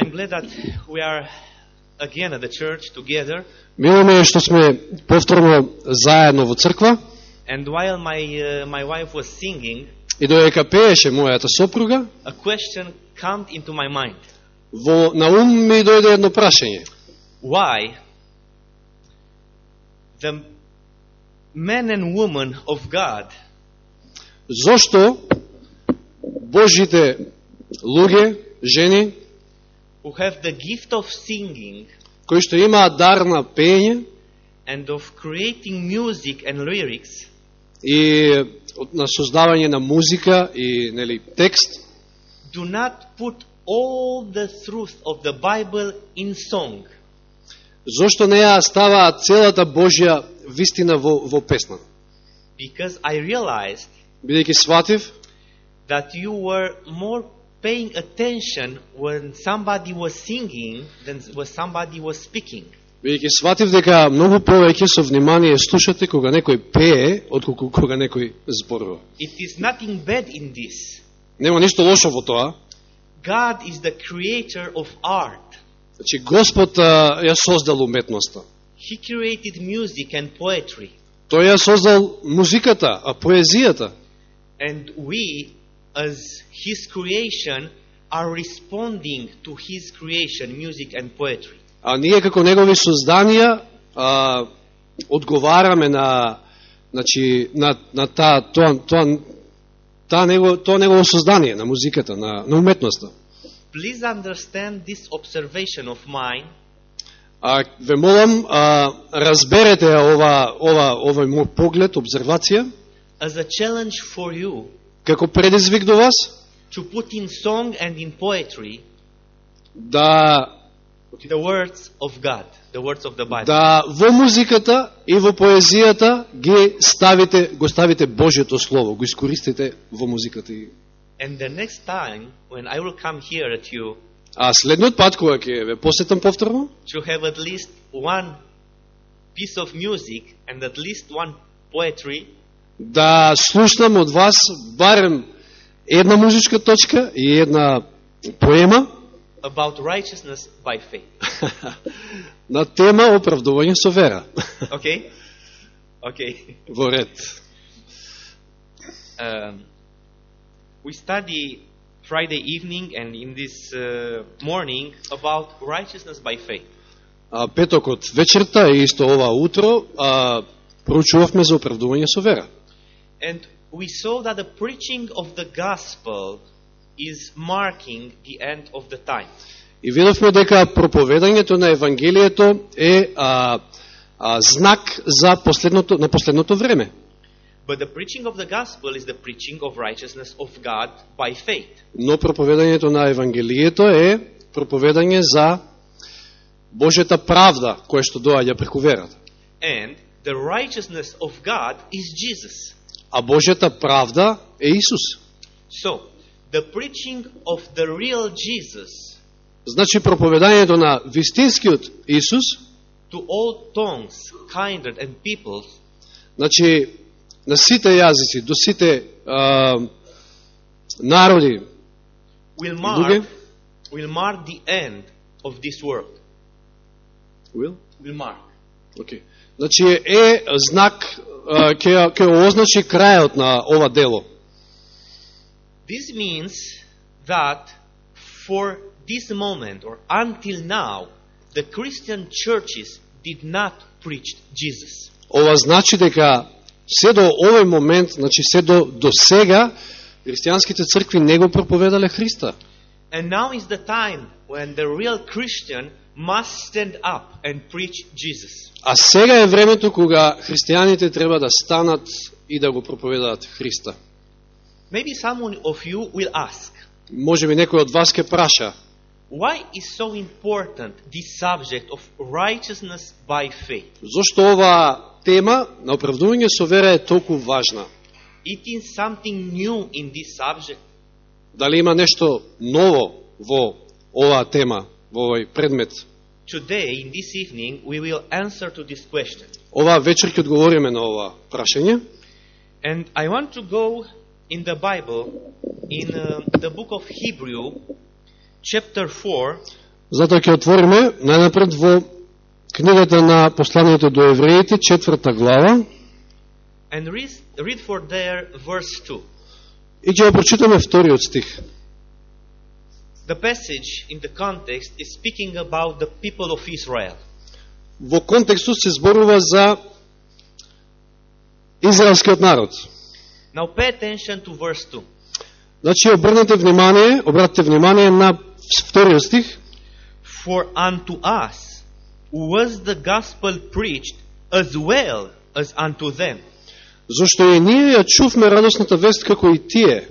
I'm glad that we are again at the church together. Мило ми е што сме повторно заедно во црква And while my uh, my wife was singing, и додека пееше мојата сопруга, a question came into my mind. во на ум ми дојде едно прашање. Why the men and women of God Зошто Божите луѓе, жени, who have the gift of singing кои што имаат дар на пење and of creating music and lyrics и на создавање на музика и нели текст, do not put all the truth of the Bible in song. зошто не ја ставаат целата Божја вистина во, во песна? Because I realized Бидејќи сватив that you were more paying attention when somebody was singing than when somebody was speaking. Бидејќи сватив дека многу повеќе со внимание слушате кога некој пее, отколку кога некој зборува. It is nothing bad in this. Нема ништо лошо во тоа. God is the creator of art. Значи, Господ ја создал уметноста. He created music and poetry. Тој ја создал музиката, а поезијата. And we, as His creation, are responding to His creation, music and poetry. А ние како негови созданија а, одговараме на значи на на таа тоа тоа таа него тоа негово создание на музиката, на на уметноста. Please understand this observation of mine А ве молам а, разберете ова ова овој мој поглед, обзервација as a challenge for you како предизвик до вас to put in song and in poetry да the words of God, the words of the Bible. да во музиката и во поезијата ги ставите го ставите Божјото слово, го искористите во музиката и And the next time when I will come here at you А следниот пат кога ќе ве посетам повторно, to have at least one piece of music and at least one poetry, да слушнам од вас барем една музичка точка и една поема about righteousness by faith. на тема оправдување со вера. Okay? Okay. Во ред. Um, we study Friday evening and in this uh, morning about righteousness by faith. А, петокот вечерта и исто ова утро а, проучувавме за оправдување со вера. And we saw that the preaching of the gospel is marking the end of the time. И видовме дека проповедањето на Евангелието е а, а, знак за последното, на последното време. But the preaching of the gospel is the preaching of righteousness of God by faith. Но проповедањето на Евангелието е проповедање за Божјата правда која што доаѓа преку верата. And the righteousness of God is Jesus. А Божјата правда е Исус. So, the preaching of the real Jesus Значи проповедањето на вистинскиот Исус, to all tongues, kindred, and peoples значи на сите јазици, до сите а, народи, will mark, will mark the end of this world. Will? Will mark. Okay. Значи е знак ќе ќе означи крајот на ова дело. This means that for this moment or until now, the Christian churches did not preach Jesus. Ова значи дека се до овој момент, значи се до, до сега, христијанските цркви не го проповедале Христа. And now is the time when the real Christian must stand up and preach Jesus. А сега е времето кога христијаните треба да станат и да го проповедаат Христа. Maybe someone of you will ask, Може би некој од вас ке праша, why is so important this subject of righteousness by faith? зошто ова тема на оправдување со вера е толку важна? It is something new in this subject. Дали има нешто ново во оваа тема, во овој предмет? Today, in this evening, we will answer to this question. Ова вечер ќе одговориме на ова прашање. And I want to go in the Bible, in uh, the book of Hebrew, chapter 4, Затоа ќе отвориме најнапред во книгата на посланието до евреите, четврта глава, and read, read for there verse 2. и ќе прочитаме вториот стих. The passage in the context is speaking about the people of Israel. Во контекстот се зборува за израелскиот народ. Now pay attention to verse 2. Значи, обрнете внимание, обратите внимание на вториот стих. For unto us was the gospel preached as well as unto them. Зошто и ние ја чувме радосната вест како и тие.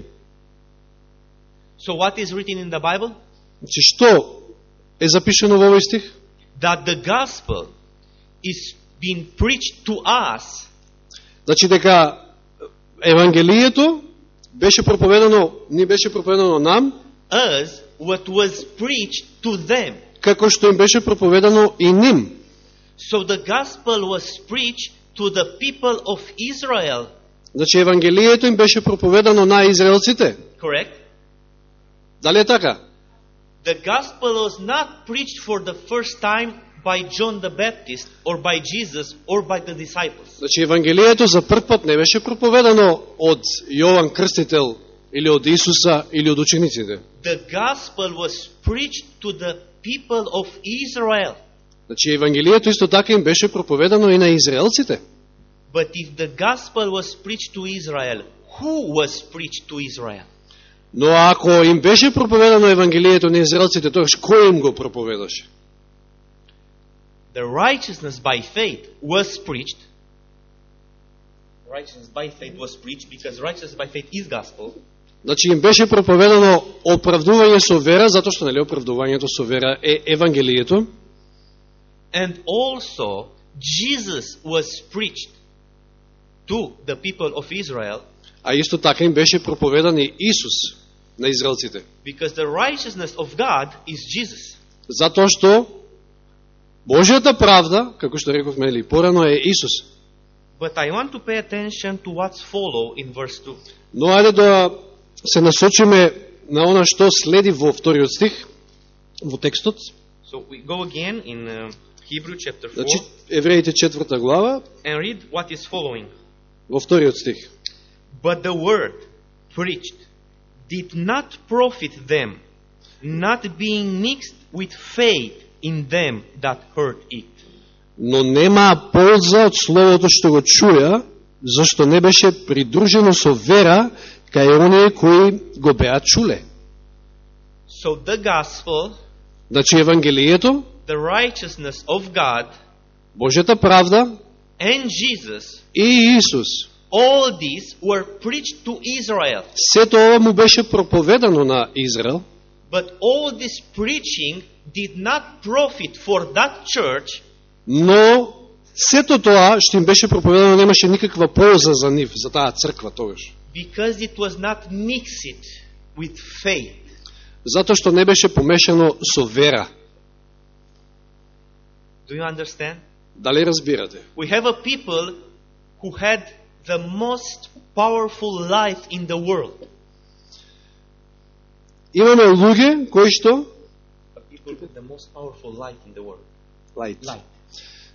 So what is written in the Bible? Значи, што е запишено во овој стих? That the gospel is being preached to us Значи, дека Евангелието беше проповедано, ни беше проповедано нам, as what was preached to them. како што им беше проповедано и ним. So the gospel was preached to the people of Israel, Значи, Евангелието им беше проповедано на израелците. correct? Дали е така? The gospel was not preached for the first time by John the Baptist or by Jesus or by the disciples. Значи, Евангелието за прв пат не беше проповедано од Јован Крстител или од Исуса или од учениците. The gospel was preached to the people of Israel. Значи, Евангелието исто така им беше проповедано и на израелците. But if the gospel was preached to Israel, who was preached to Israel? Но ако им беше проповедано Евангелието на израелците, тогаш кој им го проповедаше? The righteousness by faith was preached. Righteousness by faith was preached because righteousness by faith is gospel. Значи им беше проповедано оправдување со вера, затоа што нели оправдувањето со вера е Евангелието, And also, Jesus was preached to the people of Israel а исто така им беше проповедан и Исус на израелците. because the righteousness of God is Jesus. Затоа што Божјата правда, како што рековме или порано, е Исус. But I want to pay attention to what's follow in verse 2. Но ајде да се насочиме на она што следи во вториот стих, во текстот. So we go again in uh, Hebrew chapter 4 Значи, Евреите четврта глава, and read what is following. во вториот стих. But the word preached did not profit them, not being mixed with faith in them that heard it. Но немаа полза од словото што го чуја, зашто не беше придружено со вера кај оние кои го беа чуле. So the gospel, Значи, Евангелието, the righteousness of God, Божјата правда and Jesus, и Исус, all these were preached to Israel. сето ова му беше проповедано на Израел, But all this preaching did not profit for that church но сето тоа што им беше проповедано немаше никаква полза за нив, за таа црква тогаш. because it was not mixed with faith. Затоа што не беше помешано со вера. Do you understand? Дали разбирате? We have a people who had the most powerful light in the world. Имаме луѓе кои што the most powerful light in the world. Light. Light.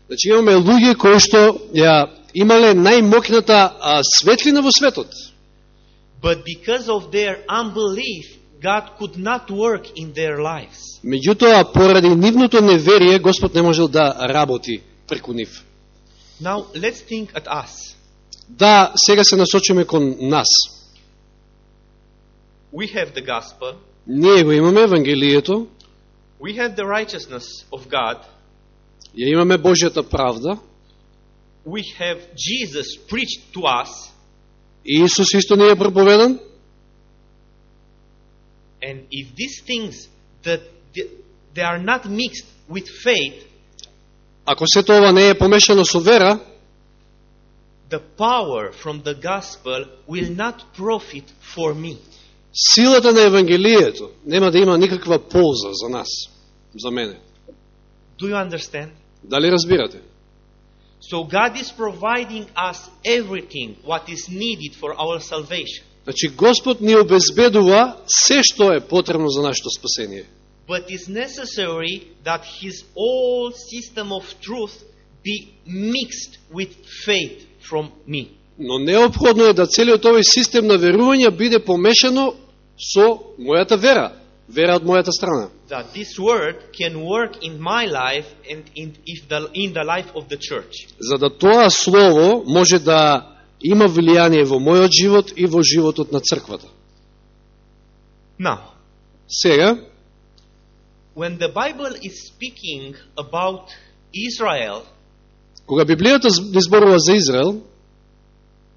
Значи имаме луѓе кои што ја имале најмокната а, светлина во светот. But because of their unbelief, God could not work in their lives. Меѓутоа, поради нивното неверие, Господ не можел да работи преку нив. Now, let's think at us. Да, сега се насочиме кон нас. We have the gospel, Ние го имаме Евангелието, we have the righteousness of God, ја имаме Божјата правда, we have Jesus preached to us, и Исус исто ни е проповедан, and if these things that they- are not mixed with faith, ако сето ова не е помешано со вера, the power from the gospel will not profit for me. силата на Евангелието нема да има никаква полза за нас, за мене. Do you understand? Дали разбирате? So God is providing us everything what is needed for our salvation. Значи, Господ ни обезбедува се што е потребно за нашето спасение. but is necessary that his whole system of truth be mixed with faith from me. Но необходно е да целиот овој систем на верување биде помешано со мојата вера, вера од мојата страна. That this word can work in my life and in, if the, in the life of the church. За да тоа слово може да има влијание во мојот живот и во животот на црквата. Now, Сега, when the Bible is speaking about Israel, кога Библијата з- изборува за Израел,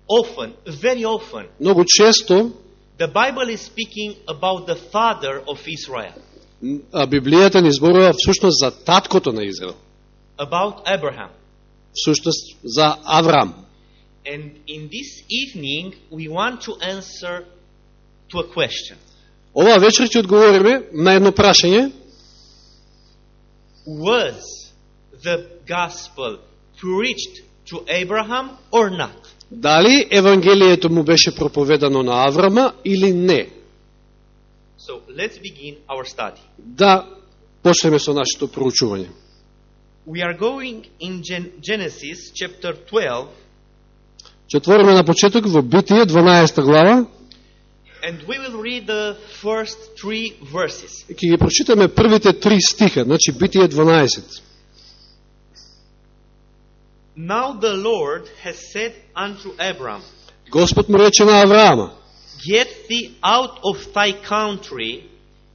often, very often, многу често the Bible is speaking about the father of Israel, а Библијата ни зборува всушност за таткото на Израел, about Abraham. всушност за Авраам. And in this evening, we want to answer to a question. Оваа вечер ќе одговориме на едно прашање, Was the gospel preached to Abraham or not? дали Евангелието му беше проповедано на Аврама или не. So let's begin our study. Да почнеме со нашето проучување. We are going in Gen- Genesis chapter 12, Ќе отвориме на почеток во Битие 12 глава and we will read the first three verses. ќе ги прочитаме првите три стиха, значи Битие 12. Now the Lord has said unto Abram, Господ му рече на Авраама, Get thee out of thy country,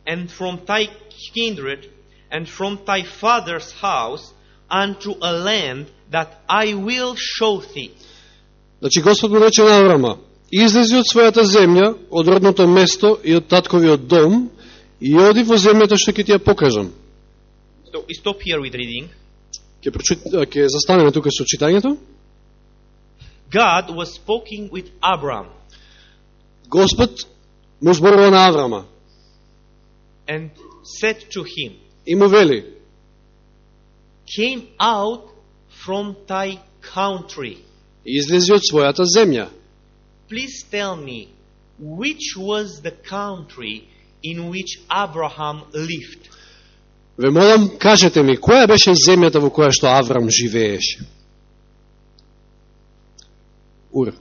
and from thy kindred, and from thy father's house, unto a land that I will show thee. Значи Господ му рече на Аврама, излези од својата земја, од родното место и од татковиот дом, и оди во земјата што ќе ти ја покажам. So we stop here with reading. Ќе, прочит, ќе застанеме тука со читањето. God was speaking with Abram, Господ му зборува на Аврама and said to him, и му вели, Came out from thy country. излези од својата земја. Please tell me, which was the country in which Abraham lived? Ве молам, кажете ми, која беше земјата во која што Аврам живееше? Ур.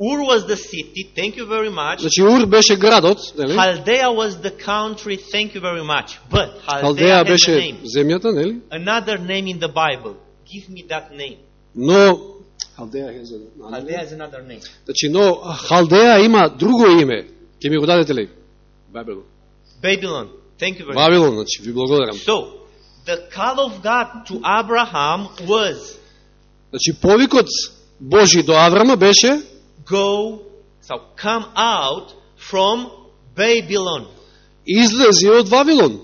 Ur was the city, thank you very much. Значи Ур беше градот, нели? Chaldea was the country, thank you very much. But Chaldea Халдеја беше земјата, нели? another name in the Bible. Give me that name. Но Халдеја has a- Chaldea has another name. Значи, но Халдеја има друго име. Ќе ми го дадете ли? Бабилон. Babylon. Thank you very much. Бабилон, значи, ви благодарам. So, the call of God to Abraham was Значи, повикот Божи до Аврама беше go, so come out from Babylon. излези од Вавилон.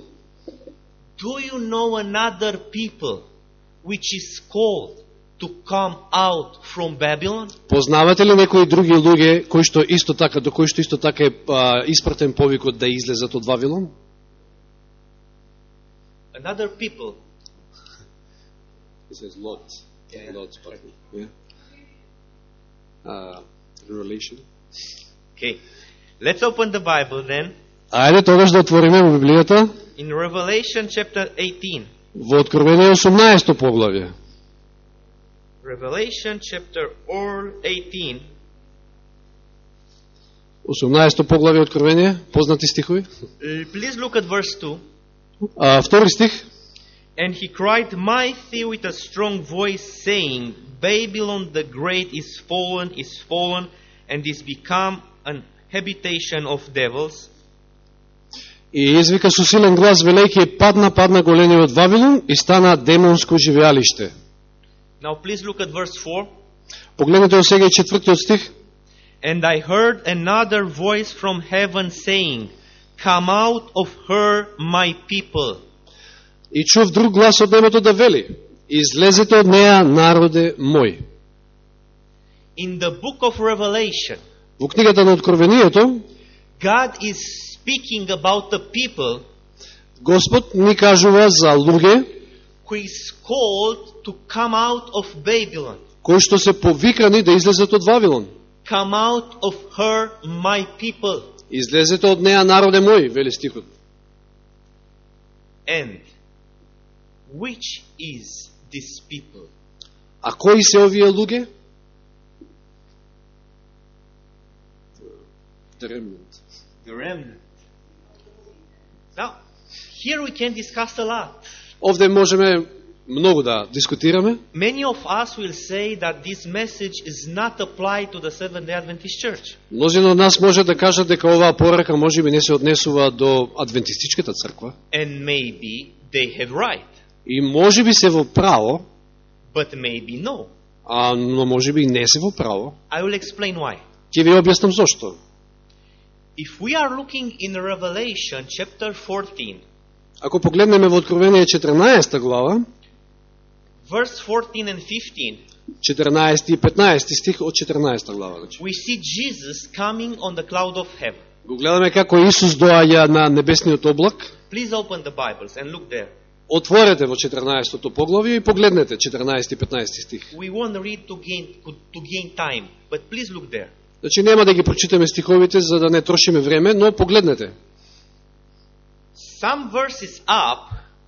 Do you know another people which is called to come out from Babylon? Познавате ли некои други луѓе кои што исто така, до кои што исто така е а, испратен повикот да излезат од Вавилон? Another people. He says Lot. Yeah, Lot, right. yeah. Uh, relation. Okay. Let's open the Bible then Ајде тогаш да отвориме во Библијата in Revelation chapter 18. во Откровение 18 поглавје. Revelation chapter or 18. 18 поглавје Откровение, познати стихови. Uh, Please look at verse 2. А, втори стих. And he cried mighty with a strong voice, saying, Babylon the great is fallen, is fallen, and is become an habitation of devils, И извика со силен глас, велејќи падна, падна големиот Вавилон и стана демонско живеалиште. Now please look at verse 4. Погледнете сега и четвртиот стих. And I heard another voice from heaven saying, Come out of her, my people, И чув друг глас од небото да вели, излезете од неа, народе мој. In the book of Revelation, Во книгата на Откровението, God is speaking about the people Господ ни кажува за луѓе who is called to come out of Babylon. кои што се повикани да излезат од Вавилон. Come out of her, my people. Излезете од неа, народе мој, вели стихот. And which is this people? А кои се овие луѓе? The remnant. The remnant. Now, here we can discuss a lot. Овде можеме многу да дискутираме. Many of us will say that this message is not applied to the Seventh day Adventist Church. Мнозина од нас може да кажат дека оваа порака може би не се однесува до адвентистичката црква. And maybe they have right, И може би се во право, but maybe no. а, но може би и не се во право. I will explain why. Ќе ви објаснам зошто. If we are looking in Revelation chapter 14, Ако погледнеме во Откровение 14 глава, verse 14 and 15, 14 и 15 стих од 14 глава. Значи. we see Jesus coming on the cloud of heaven. Го гледаме како Исус доаѓа на небесниот облак. Please open the Bibles and look there. Отворете во 14 поглавие и погледнете 14 и 15 стих. We won't read to gain to gain time, but please look there. Значи нема да ги прочитаме стиховите за да не трошиме време, но погледнете. Some verses up,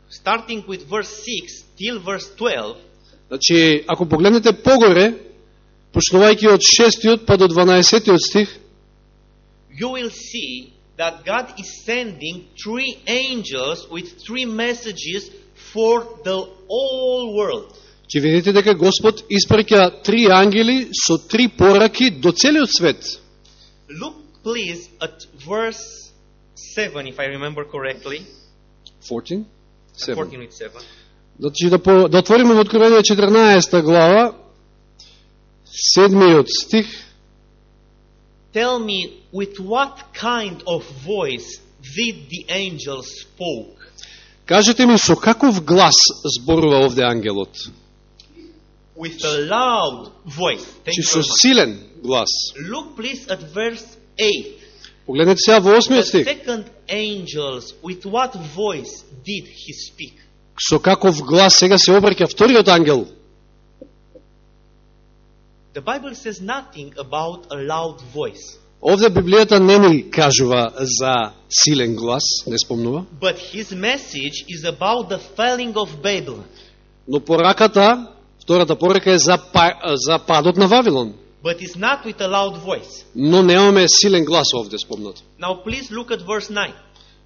starting with verse 6 till verse 12, Значи, ако погледнете погоре, почнувајќи од 6 па до 12 стих, you will see that God is sending three angels with three messages for the whole world. ќе видите дека Господ испраќа три ангели со три пораки до целиот свет. Look, please, at verse 7, if I remember correctly. 14? 7. 14 with 7. Значи да, по, да отвориме во Откровение 14 глава, седмиот стих, Tell me, with what kind of voice did the angel spoke? кажете ми со каков глас зборува овде ангелот? With a loud voice. Thank со силен глас? Look, please, at verse 8. Погледнете сега во The осмиот стих. second angels, with what voice did he speak? Со каков глас сега се обраќа вториот ангел? The Bible says nothing about a loud voice, Овде Библијата не ни кажува за силен глас, не спомнува, but his message is about the falling of Babylon. но пораката, втората порака е за, па, за падот на Вавилон. But it's not with a loud voice. Но немаме силен глас овде спомнато. Now please look at verse 9.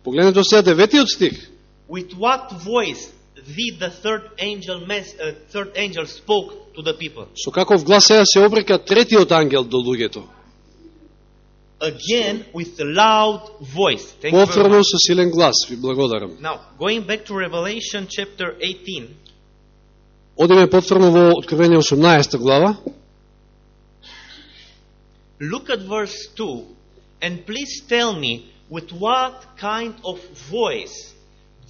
Погледнете сега деветиот стих. With what voice did the third angel mess, uh, third angel spoke to the people? Со каков глас сега се обрека третиот ангел до луѓето? Again with a loud voice. Thank Повторно со силен глас, ви благодарам. Now, going back to Revelation chapter 18, Одиме повторно во Откровение 18 глава. Look at verse 2 and please tell me with what kind of voice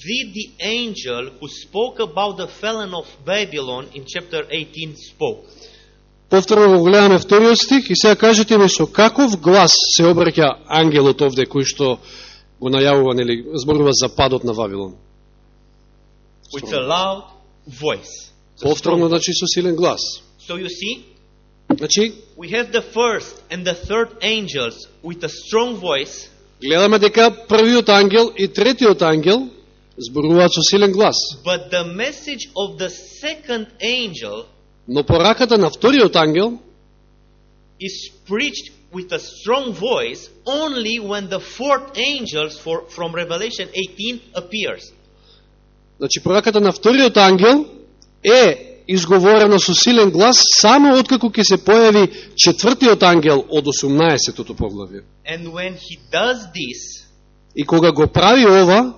did the angel who spoke about the fallen of Babylon in chapter 18 spoke? Повторно го гледаме вториот стих и сега кажете ми со каков глас се обраќа ангелот овде кој што го најавува, нели, зборува за падот на Вавилон. With a loud voice. It's a Повторно, strong- значи, со силен глас. So you see, Значи, we have the first and the third angels with a strong voice, гледаме дека првиот ангел и третиот ангел зборуваат со силен глас. but the message of the second angel Но пораката на вториот ангел is preached with a strong voice only when the fourth angel for, from Revelation 18 appears. Значи, пораката на вториот ангел е изговорена со силен глас само откако ќе се појави четвртиот ангел од 18-тото поглавје. And when he does this, И кога го прави ова,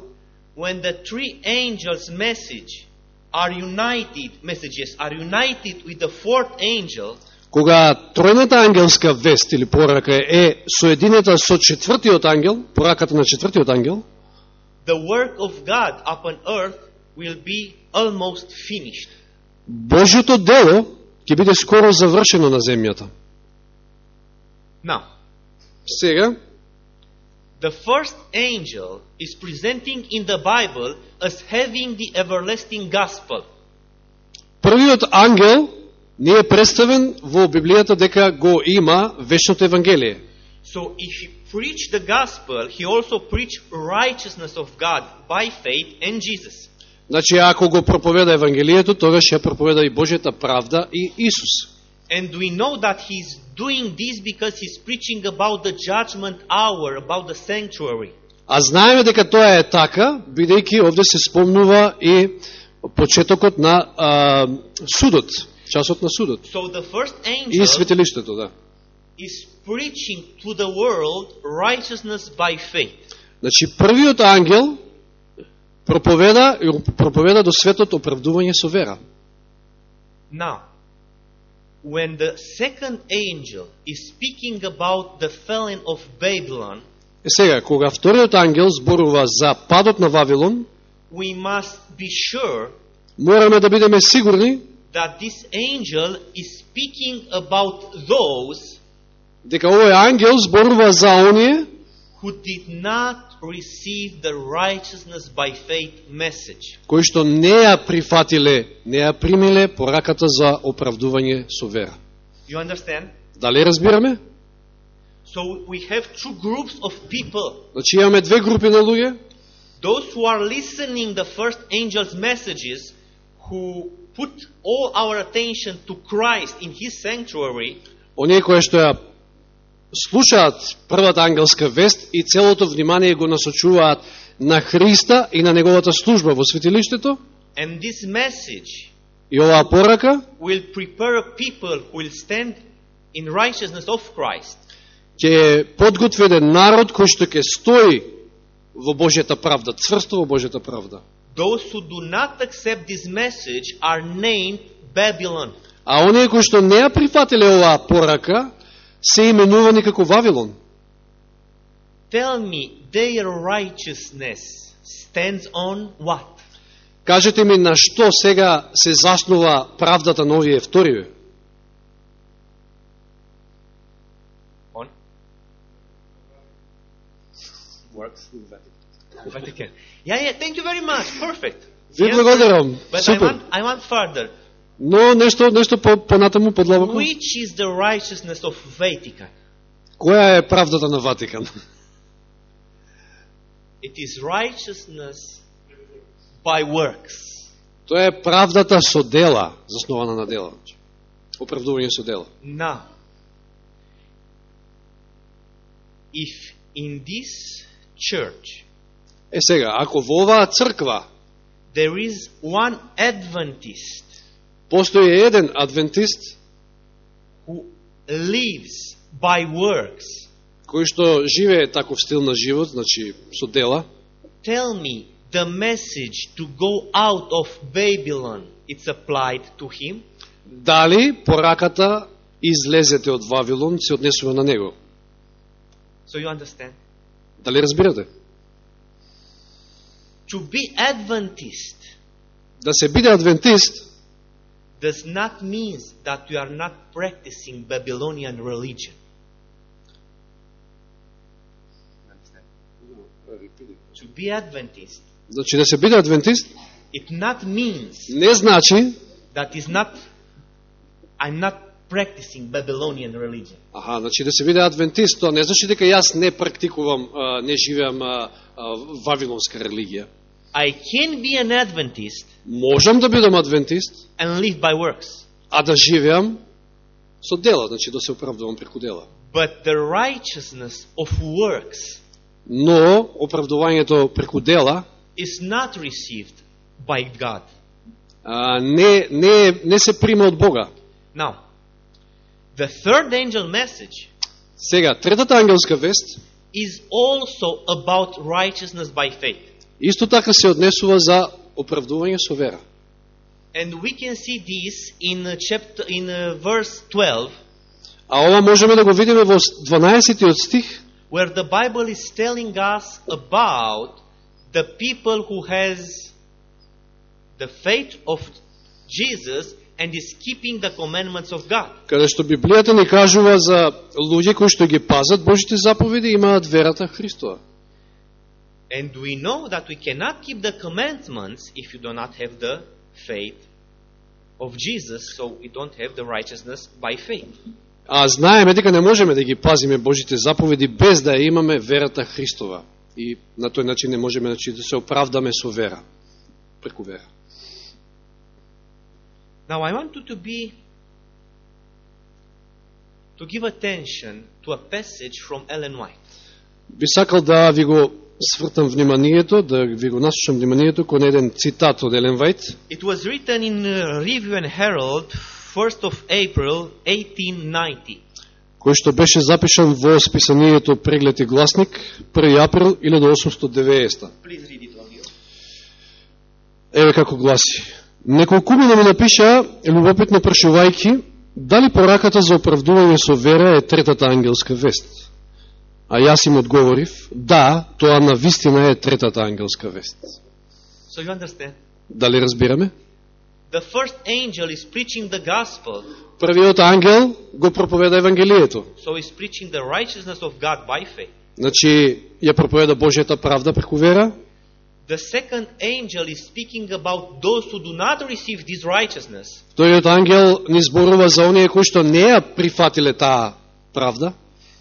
when the three angels' message are united, messages are united with the fourth angel, кога тројната ангелска вест или порака е соединета со четвртиот ангел, пораката на четвртиот ангел, the work of God upon earth will be almost finished. Божјото дело ќе биде скоро завршено на земјата. Now, Сега, the first angel is presenting in the Bible as having the everlasting gospel. првиот ангел ни е представен во Библијата дека го има вечното Евангелие. So if preached the gospel, he also preached righteousness of God by faith in Jesus. Значи, ако го проповеда Евангелието, тогаш ја проповеда и Божјата правда и Исус. And we know that he's doing this because he's preaching about the judgment hour, about the sanctuary. А знаеме дека тоа е така, бидејќи овде се спомнува и почетокот на а, судот, часот на судот. So the first И angel светилиштето, да. is preaching to the world righteousness by faith. Значи, првиот ангел проповеда, и проповеда до светот оправдување со вера. Now, when the second angel is speaking about the falling of Babylon, Е сега, кога вториот ангел зборува за падот на Вавилон, we must be sure мораме да бидеме сигурни that this angel is speaking about those дека овој ангел зборува за оние who did not receive the righteousness by faith message. кои што не ја прифатиле, не ја примиле пораката за оправдување со вера. You understand? Дали разбираме? So we have two groups of people. Значи имаме две групи на луѓе, Those who are listening the first angel's messages, who put all our attention to Christ in his sanctuary, оние кои што ја слушаат првата ангелска вест и целото внимание го насочуваат на Христа и на неговата служба во светилиштето, and this message и оваа порака will prepare people who will stand in righteousness of Christ. ќе подготви еден народ кој што ќе стои во Божјата правда, цврсто во Божјата правда. Those who do not accept this message are named Babylon. А оние кои што не ја прифатиле оваа порака, се именувани како Вавилон. Tell me, their righteousness stands on what? Кажете ми на што сега се заснува правдата на овие вториве? On works. Vatican. Yeah, yeah. Thank you very much. Perfect. Ви благодарам. But I Супер. want, I want further. Но нешто нешто по понатаму подлабоко. Which is the righteousness of Vatican? Која е правдата на Ватикан? It is righteousness by works. Тоа е правдата со дела, заснована на дела. Оправдување со дела. Now, if in this church Е сега, ако во оваа црква there is one Adventist постои еден адвентист who lives by works, кој што живее таков стил на живот, значи со дела, tell me the message to go out of Babylon, it's applied to him? дали пораката излезете од Вавилон се однесува на него? So you understand? Дали разбирате? To be Adventist Да се биде адвентист does not mean that you are not practicing Babylonian religion. To be Adventist, Значи да се биде адвентист it not means не значи that is not I'm not practicing Babylonian religion. Аха, значи да се биде адвентист, тоа не значи дека јас не практикувам, не живеам вавилонска религија. I can be an Adventist Можам да бидам адвентист, and live by works. а да живеам со дела, значи да се оправдувам преку дела. But the righteousness of works Но оправдувањето преку дела is not received by God. а, не, не, не се прима од Бога. Now, the third angel message Сега, третата ангелска вест is also about righteousness by faith. Исто така се однесува за оправдување со вера. And we can see this in uh, chapter in uh, verse 12 А ова можеме да го видиме во 12 стих, where the Bible is telling us about the people who has the faith of Jesus and is keeping the commandments of God. каде што Библијата ни кажува за луѓе кои што ги пазат Божите заповеди и имаат верата Христова. And we know that we cannot keep the commandments if you do not have the faith of Jesus, so we don't have the righteousness by faith. А знаеме дека не можеме да ги пазиме Божите заповеди без да ја имаме верата Христова. И на тој начин не можеме значи, да се оправдаме со вера, преку вера. Now I want you to be to give attention to a passage from Ellen White. Би сакал да ви го свртам вниманието, да ви го насушам вниманието кон еден цитат од Елен Вајт. It was written in uh, Review and Herald 1st of April 1890. кој што беше запишан во списанието Преглед и гласник 1 април 1890. Please read it on you. Еве како гласи. Неколкумина ми напиша, любопитно прашувајки, дали пораката за оправдување со вера е третата ангелска вест. А јас им одговорив, да, тоа на вистина е третата ангелска вест. So you understand? Дали разбираме? The first angel is preaching the gospel, Првиот ангел го проповеда Евангелието. so he's preaching the righteousness of God by faith. Значи, ја проповеда Божијата правда преку вера. The second angel is speaking about those who do not receive this righteousness, Вториот ангел ни зборува за оние кои што не ја прифатиле таа правда.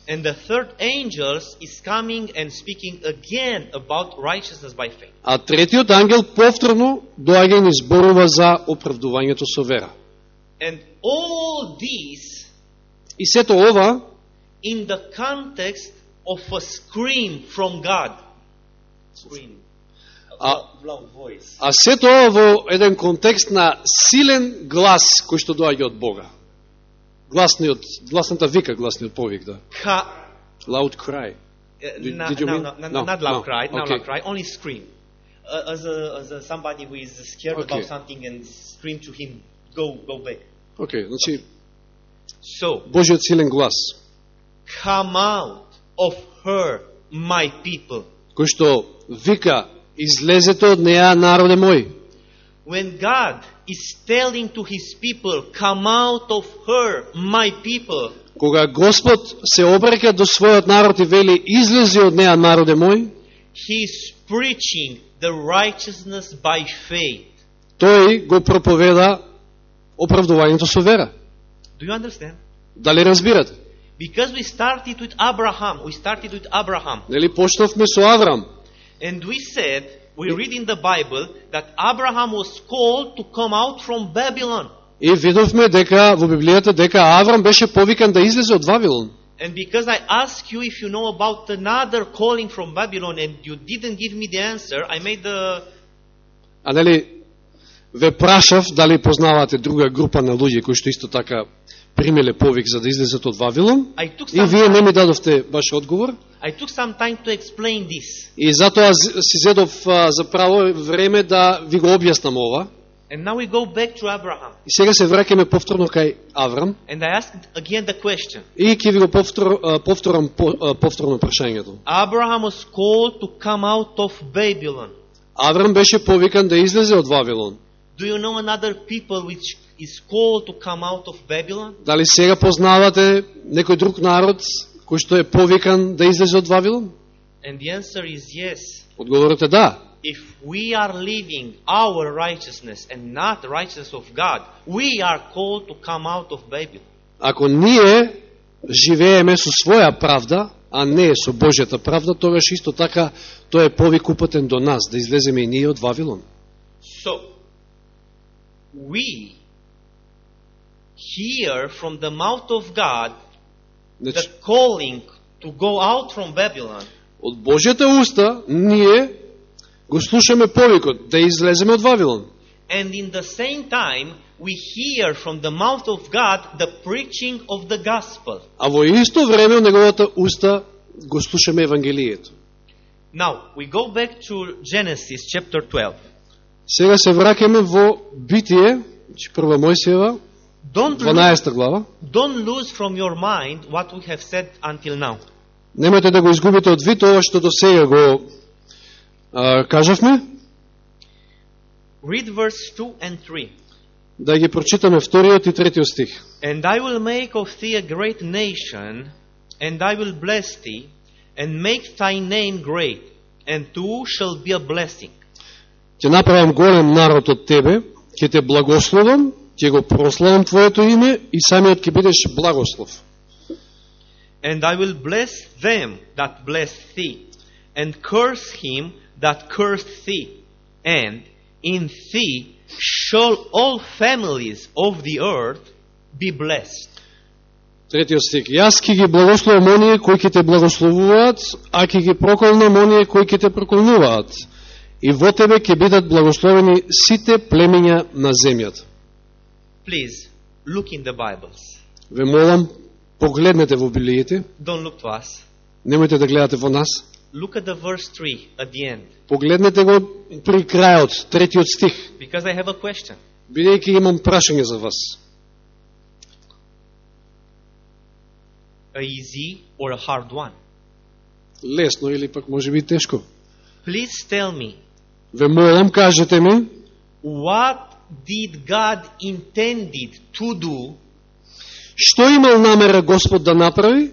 And the third angel is coming and speaking again about righteousness by faith. А третиот ангел повторно доаѓа и зборува за оправдувањето со вера. And all these И сето ова in the context of a scream from God. Scream. A loud voice. А сето ова во еден контекст на силен глас кој што доаѓа од Бога. Гласниот, гласната вика, гласниот повик, да. Ka- Loud cry. Did- no, did you no, mean- no, no, No, not loud no. cry, not Okay. loud cry, only scream. Uh, as a, as a somebody who is scared Okay. about something and scream to him, go, go back. Океј, значи, So, Божиот силен глас, come out of her, my people. кој што вика, излезете од неа народе мој. When God is telling to his people, come out of her, my people, Кога Господ се обрека до својот народ и вели, излези од неа народе мој, he is preaching the righteousness by faith. тој го проповеда оправдувањето со вера. Do you understand? Дали разбирате? Because we started with Abraham, we started with Abraham. Нели почнавме со Аврам. And we said, we read in the Bible that Abraham was called to come out from Babylon. И видовме дека во Библијата дека Аврам беше повикан да излезе од Вавилон. And because I asked you if you know about another calling from Babylon and you didn't give me the answer, I made the А нели ве прашав дали познавате друга група на луѓе кои што исто така примеле повик за да излезат од Вавилон. И вие не ми дадовте баш одговор. I took some time to explain this. И затоа си зедов за право време да ви го објаснам ова. And now we go back to Abraham. И сега се враќаме повторно кај Аврам. And I asked again the question. И ќе ви го повтор, повторам повторно прашањето. Abraham was called to come out of Babylon. Аврам беше повикан да излезе од Вавилон. Do you know another people which is called to come out of Babylon? Дали сега познавате некој друг народ кој што е повикан да излезе од Вавилон? And the answer is yes. Одговорот е да. If we are living our righteousness and not the righteousness of God, we are called to come out of Babylon. Ако ние живееме со своја правда, а не со Божјата правда, тогаш исто така тој е повик упатен до нас, да излеземе и ние од Вавилон. So, we hear from the mouth of God the Значи, calling to go out from Babylon, од Божјата уста ние го слушаме повикот да излеземе од Вавилон. and in the same time, we hear from the mouth of God the preaching of the gospel. А во исто време од неговата уста го слушаме Евангелието. Now, we go back to Genesis chapter 12. Сега се враќаме во Битие, значи прва Мојсиева, Don't lose, 12 глава. don't lose from your mind what we have said until now. Немојте да го изгубите од вид ова што до сега го а, кажавме, Read verse 2 and 3. да ги прочитаме вториот и третиот стих. And I will make of thee a great nation, and I will bless thee, and make thy name great, and thou shall be a blessing. Ќе направам голем народ од тебе, ќе те благословам, ќе го прославам твоето име и самиот ќе бидеш благослов. And I will bless them that bless thee, and curse him that cursed thee. And in thee shall all families of the earth be blessed. Третиот стих. Јас ќе ги благословам оние кои ќе те благословуваат, а ќе ги проколнам оние кои ќе те проколнуваат. И во тебе ќе бидат благословени сите племиња на земјата. Please look in the Bibles. Ве молам, погледнете во Библиите, Don't look to us. немојте да гледате во нас. Look at the verse 3 at the end, Погледнете го при крајот, третиот стих, because I have a question. бидејќи имам прашање за вас. A easy or a hard one? Лесно или пак може би тешко. Please tell me, Ве молам, кажете ми, what did God intended to do што имал намера Господ да направи,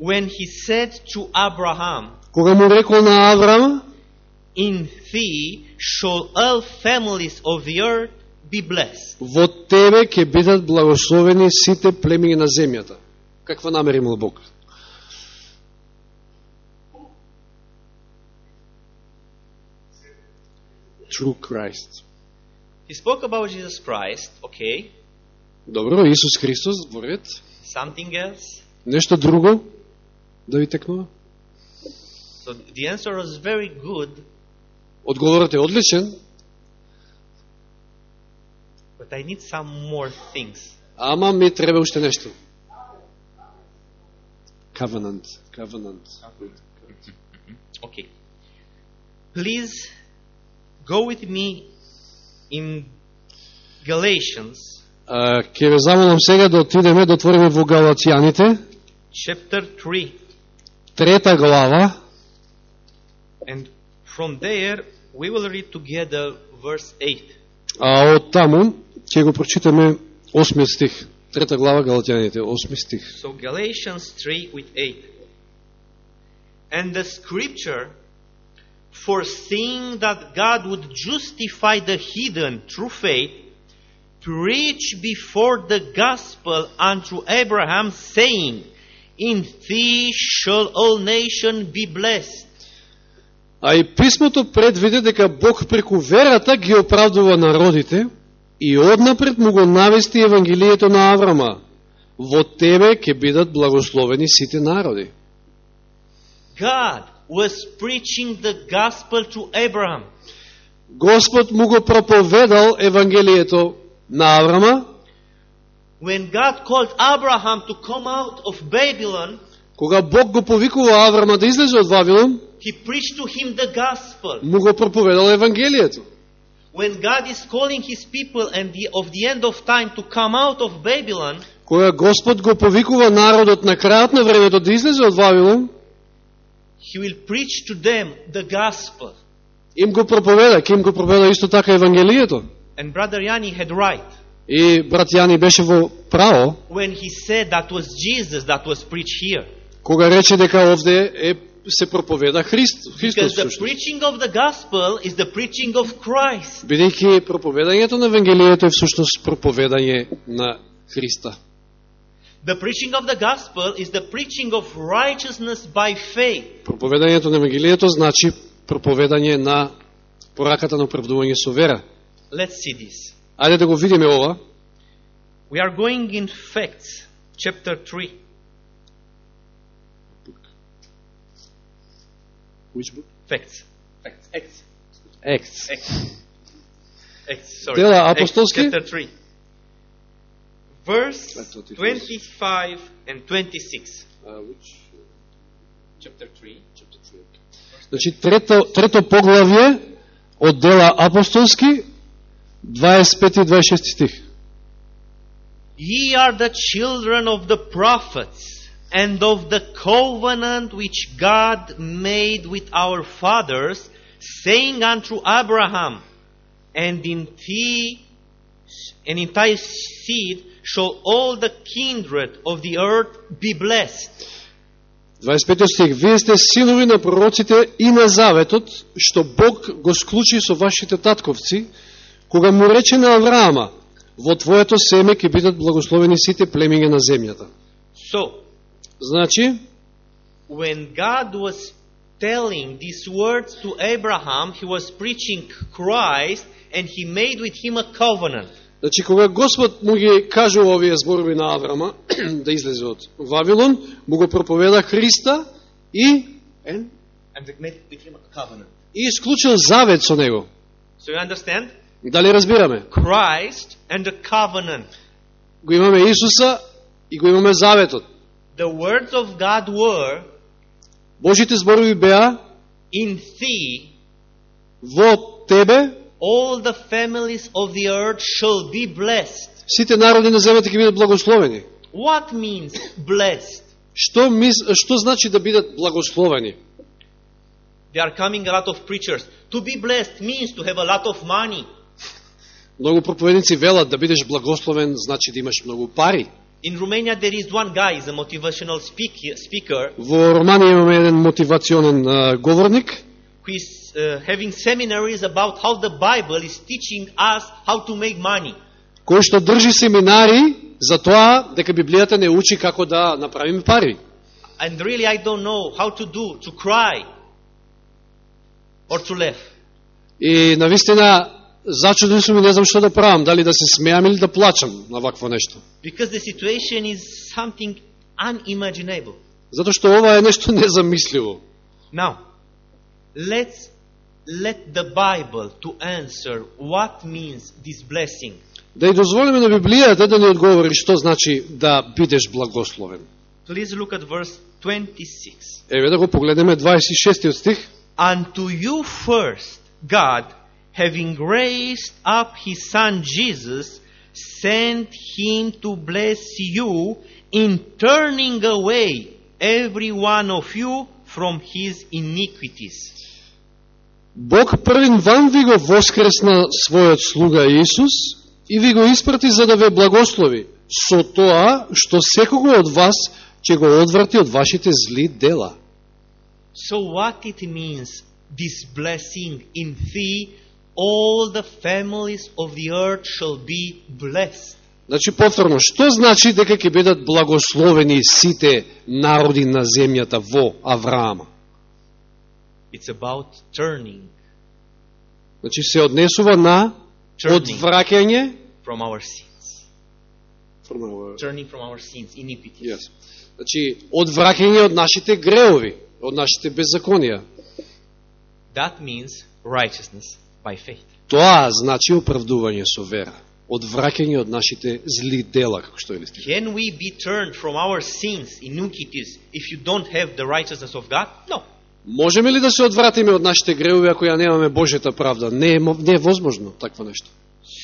when he said to Abraham, кога му рекол на Авраама, In thee shall all families of the earth be blessed. во тебе ќе бидат благословени сите племиња на земјата. Каква намера имал Бог? True Christ. He spoke about Jesus Christ, okay. Добро, Исус Христос, во ред. Something else? Нешто друго да ви текнува? So the answer was very good, Одговорот е одличен, but I need some more things. ама ми треба уште нешто. Covenant. Covenant. Okay. Please go with me in Galatians А, Ке ве замолам сега да отидеме, да отвориме во Галатијаните, chapter 3. трета глава, And from there, we will read together verse 8. а од таму ќе го прочитаме осмиот стих. Трета глава Галатијаните, осми стих. So Galatians 3 with 8. And the scripture, foreseeing that God would justify the heathen through faith, preached before the gospel unto Abraham, saying, In thee shall all nations be blessed. А и писмото предвиде дека Бог преку верата ги оправдува народите и однапред му го навести Евангелието на Аврама. Во тебе ќе бидат благословени сите народи. God was preaching the gospel to Abraham. Господ му го проповедал Евангелието на Аврама, When God called Abraham to come out of Babylon, кога Бог го повикува Аврама да излезе од Вавилон, he preached to him the gospel. му го проповедал Евангелието. When God is calling his people and the, of the end of time to come out of Babylon, Кога Господ го повикува народот на крајот на времето да излезе од Вавилон, he will preach to them the gospel. им го проповеда, ќе им го проповеда исто така Евангелието. And Brother Yani had right И брат Јани беше во право, when he said that was Jesus that was preached here. кога рече дека овде е се проповеда Христ, Христос Because the всушност. preaching of the gospel is the preaching of Christ. Бидејќи проповедањето на Евангелието е всушност проповедање на Христа. The preaching of the gospel is the preaching of righteousness by faith. Проповедањето на Евангелието значи проповедање на пораката на оправдување со вера. Let's see this. Ајде да го видиме ова. We are going in Facts, chapter 3. Which book? Facts. Facts. Acts. Acts. Acts. Acts, sorry. Dela Acts, apostolski? chapter 3. Verse That's what it was. 25 and 26. Uh, which? Chapter 3. Значи, трето, трето поглавје од дела апостолски, 25 и 26 стих. Ye are the children of the prophets and of the covenant which God made with our fathers, saying unto Abraham, and in thee and in thy seed shall all the kindred of the earth be blessed. 25 стих. Вие сте синови на пророците и на заветот, што Бог го склучи со вашите татковци, кога му рече на Авраама, во твоето семе ќе бидат благословени сите племиња на земјата. So, Значи, when God was telling these words to Abraham, he was preaching Christ and he made with him a covenant. Значи, кога Господ му ги кажува овие зборови на Аврама да излезе од Вавилон, му го проповеда Христа и, And и исклучил завет со него. So you understand? Дали разбираме? Christ and the covenant. Го имаме Исуса и го имаме заветот. The words of God were, Божите зборови беа in thee во тебе all the families of the earth shall be blessed. сите народи на земјата ќе бидат благословени. What means blessed? Што, мис, што значи да бидат благословени? There are coming a lot of preachers. To be blessed means to have a lot of money. Многу проповедници велат да бидеш благословен значи да имаш многу пари. In Romania, there is one guy, he's a motivational speak, speaker, Во Романија имаме еден мотивационен а, говорник who is uh, having seminaries about how the Bible is teaching us how to make money. кој што држи семинари за тоа дека Библијата не учи како да направиме пари. And really, I don't know how to do, to cry or to laugh. И навистина зачуден сум и не знам што да правам, дали да се смеам или да плачам на вакво нешто. Because the situation is something unimaginable. Затоа што ова е нешто незамисливо. Now, let's let the Bible to answer what means this blessing. Да и дозволиме на Библијата да ни одговори што значи да бидеш благословен. Please look at verse 26. Еве да го погледнеме 26 стих. Unto you first, God, having raised up his son Jesus, sent him to bless you in turning away every one of you from his iniquities. Бог првин вам ви го воскресна својот слуга Исус и ви го испрати за да ве благослови со тоа што секого од вас ќе го одврати од вашите зли дела. So what it means, this blessing in thee, all the families of the earth shall be blessed. Значи, повторно, што значи дека ќе бидат благословени сите народи на земјата во Авраама? It's about turning, Значи, се однесува на turning одвраќање from our sins. Turning from our sins, iniquities. Yes. Значи, одвраќање од нашите греови, од нашите беззаконија. That means righteousness by faith. Тоа значи оправдување со вера. Одвраќање од нашите зли дела, како што е стих. Can we be turned from our sins, iniquities, if you don't have the righteousness of God? No. Можеме ли да се одвратиме од нашите греови ако ја немаме Божјата правда? Не е, не е возможно такво нешто.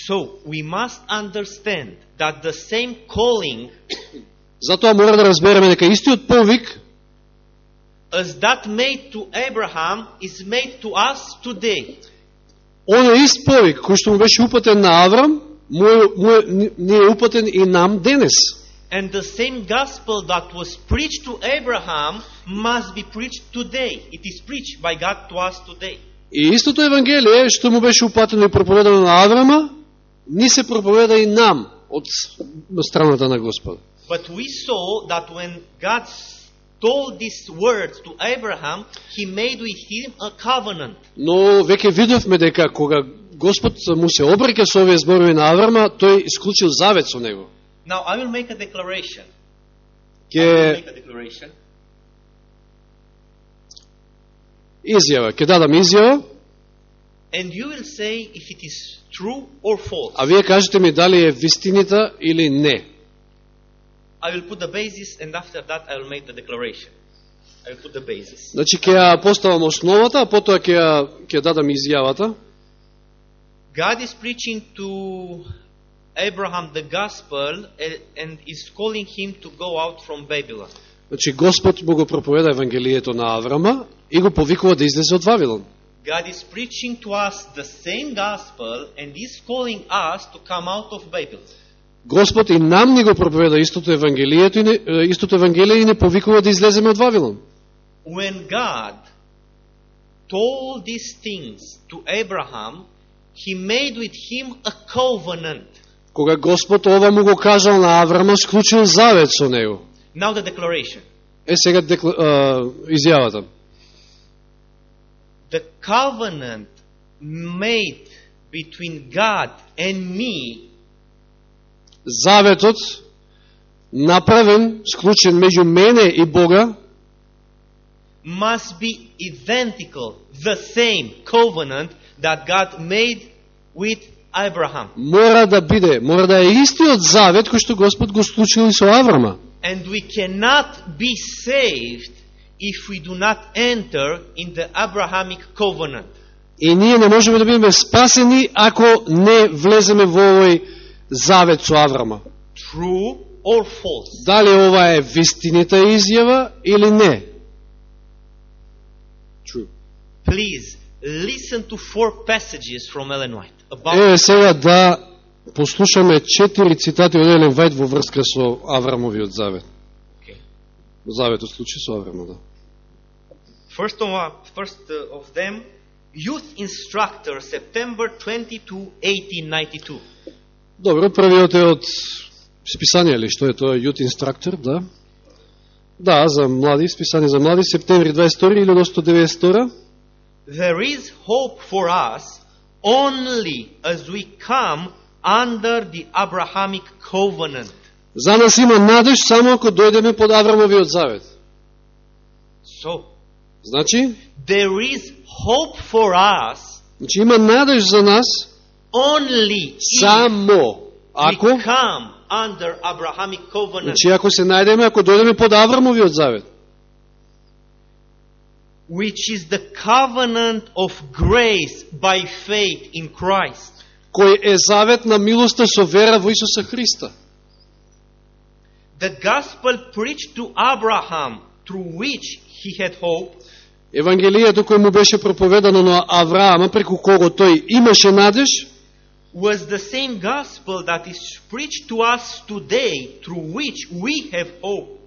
So we must understand that the same calling Затоа мора да разбереме дека истиот повик as that made to Abraham is made to us today. Оној ист повик кој што му беше упатен на Аврам, му е, му е, ни е упатен и нам денес. And the same gospel that was preached to Abraham must be preached today. It is preached by God to us today. И истото Евангелие што му беше упатено и проповедано на Аврама, ни се проповеда и нам од страната на Господ. But we saw that when God told these words to Abraham, he made with him a covenant. Но веќе видовме дека кога Господ му се обрека со овие зборови на Аврама, тој исклучил завет со него. Now I will make a declaration. Ке make a declaration. Изјава, ќе дадам изјава, And you will say if it is true or false. а вие кажете ми дали е вистинита или не. I will put the basis and after that I will make the declaration. I will put the basis. Значи ќе ја поставам основата, а потоа ќе ја ќе дадам изјавата. God is preaching to Abraham the gospel eh, and is calling him to go out from Babylon. Значи Господ му го проповеда евангелието на Аврама и го повикува да излезе од Вавилон. God is preaching to us the same gospel and is calling us to come out of Babylon. Господ и нам ни го проповеда истото евангелието и не, истото евангелие и не повикува да излеземе од Вавилон. When God told these things to Abraham, he made with him a covenant. Кога Господ ова му го кажал на Аврама, склучил завет со него. Now the declaration. Е сега декла, изјавата. The covenant made between God and me Заветот направен, склучен меѓу мене и Бога, must be identical, the same covenant that God made with Abraham. мора да биде, мора да е истиот завет кој што Господ го склучил и со Аврама. And we cannot be saved if we do not enter in the Abrahamic covenant. И ние не можеме да бидеме спасени ако не влеземе во овој завет со Аврама. True or false? Дали ова е вистинита изјава или не? True. Please listen to four passages from Ellen White about Еве сега да послушаме четири цитати од Елен Вајд во врска со Аврамовиот завет. Okay. Заветот случи со Аврама, да. First of, first uh, of them, Youth Instructor, September 22, 1892. Добро, првиот е од списание ли, што е тоа, Youth Instructor, да. Да, за млади, списание за млади, септември 22 1992. There is hope for us only as we come under the Abrahamic covenant. За нас има надеж само ако дојдеме под Аврамовиот завет. So, Значи, there is hope for us значи има надеж за нас only само ако, we come under Abrahamic covenant. значи ако се најдеме, ако дојдеме под Аврамовиот завет. which is the covenant of grace by faith in Christ. Кој е завет на милоста со вера во Исуса Христа. The gospel preached to Abraham through which he had hope Евангелието кој му беше проповедано на Авраама, преку кого тој имаше надеж, was the same gospel that is preached to us today through which we have hope.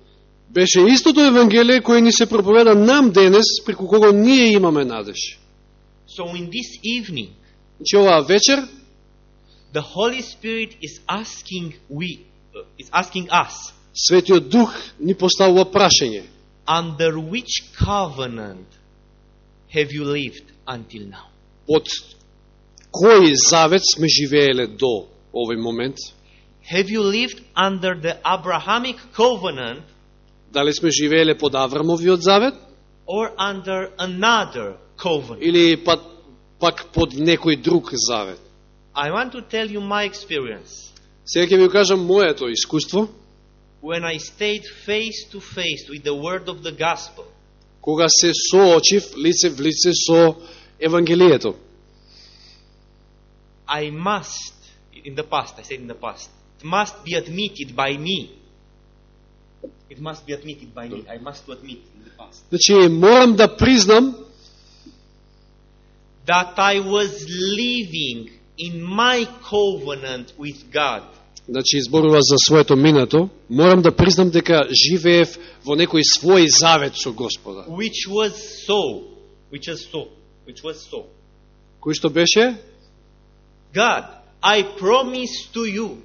беше истото Евангелие кој ни се проповеда нам денес, преку кого ние имаме надеж. So in this evening, Значи оваа вечер, the Holy Spirit is asking we uh, is asking us Светиот Дух ни поставува прашање. under which covenant have you lived until now? Под кој завет сме живееле до овој момент? Have you lived under the Abrahamic covenant Дали сме живееле под Аврамовиот завет or under another covenant? или пак, пак под некој друг завет? I want to tell you my experience. Сега ќе ви кажам моето искуство, When I stayed face to face with the word of the gospel, кога се соочив лице в лице со Евангелието. I must, in the past, I said in the past, it must be admitted by me. It must be admitted by me. I must to admit in the past. Значи, морам да признам That I was living in my covenant with God. значи изборува за своето минато, морам да признам дека живеев во некој свој завет со Господа. Which was so. Which was so. Which was so. Кој што беше? God, I promise to you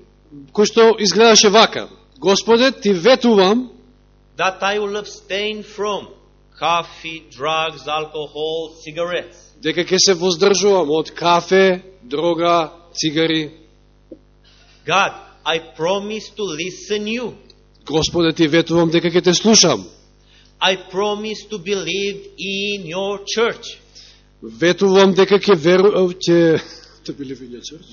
Кој што изгледаше вака. Господе, ти ветувам that I will abstain from coffee, drugs, alcohol, cigarettes. Дека ќе се воздржувам од кафе, дрога, цигари. God, I promise to listen you. Господе, ти ветувам дека ќе те слушам. I promise to believe in your church. Ветувам дека ќе верувам ќе to believe in your church.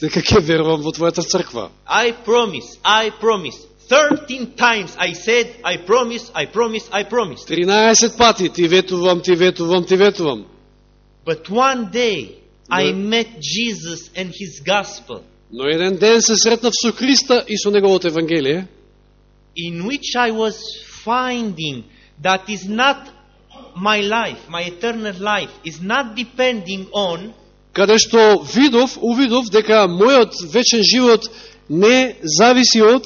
Дека ќе верувам во твојата црква. I promise, I promise. 13 times I said, I promise, I promise, I promise. 13 пати ти ветувам, ти ветувам, ти ветувам. But one day I No. met Jesus and his gospel, Но еден ден се сретнав со Христа и со неговото Евангелие, in which I was finding that is not my life, my eternal life, is not depending on каде што видов, увидов дека мојот вечен живот не зависи од,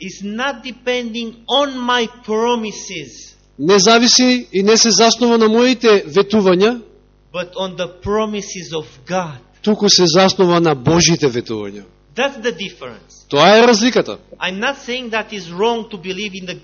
is not depending on my promises, не зависи и не се заснова на моите ветувања, but on the promises of God. туку се заснова на Божите ветувања. That's the difference. Тоа е разликата. I'm not saying that is wrong to believe in the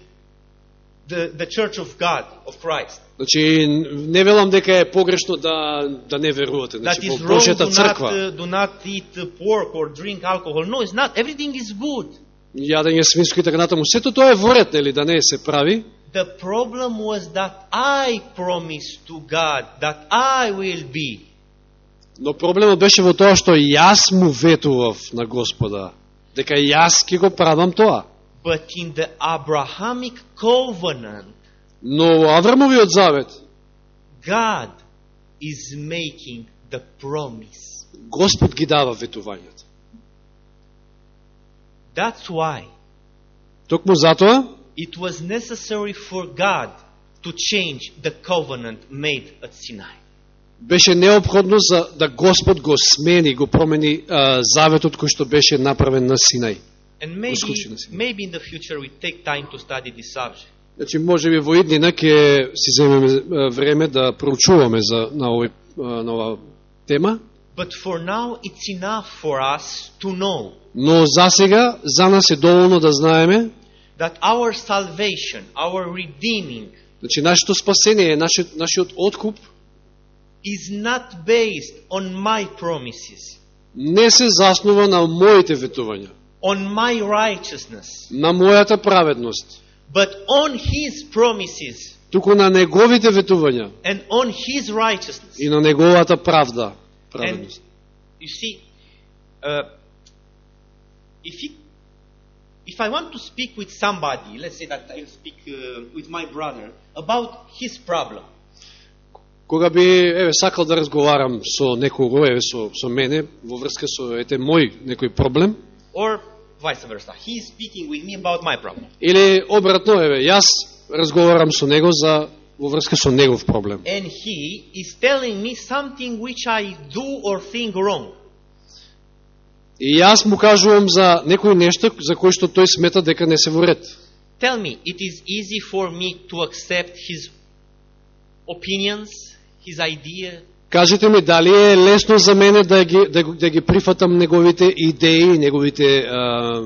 the, the church of God, of Christ. Значи, не велам дека е погрешно да, да не верувате. That Значи, is во wrong, Божјата do not, црква, uh, do not eat uh, pork or drink alcohol. No, it's not. Everything is good. јадење свинско и така натаму, сето тоа е воред, нели, да не се прави. The problem was that I promised to God that I will be. Но проблемот беше во тоа што јас му ветував на Господа, дека јас ќе го правам тоа. But in the Abrahamic covenant, Но во Аврамовиот завет, God is making the promise. Господ ги дава ветувањата. That's why Токму затоа, it was necessary for God to change the covenant made at Sinai. беше необходно за да Господ го смени, го промени а, заветот кој што беше направен на Синај. And maybe, in the future we take time to study this subject. Значи, може би во иднина ќе си земеме време да проучуваме за, на, овој, на ова тема, But for now, it's enough for us to know но за сега, за нас е доволно да знаеме, that our salvation, our redeeming, значи, нашето спасение, нашиот, нашиот откуп, is not based on my promises, не се заснува на моите ветувања, on my righteousness, на мојата праведност, but on His promises туку на неговите ветувања and on His righteousness. и на неговата правда, праведност. You see, uh, if, it, if I want to speak with somebody, let's say that I speak uh, with my brother about his problem, Кога би еве сакал да разговарам со некого, еве со со мене во врска со ете мој некој проблем or vice versa, he is speaking with me about my problem, или обратно еве јас разговарам со него за во врска со негов проблем. and he is telling me something which I do or think wrong, И јас му кажувам за некој нешто за кој што тој смета дека не се во ред. tell me, it is easy for me to accept his opinions, his idea, Кажете ми дали е лесно за мене да ги да, да ги прифатам неговите идеи, неговите а,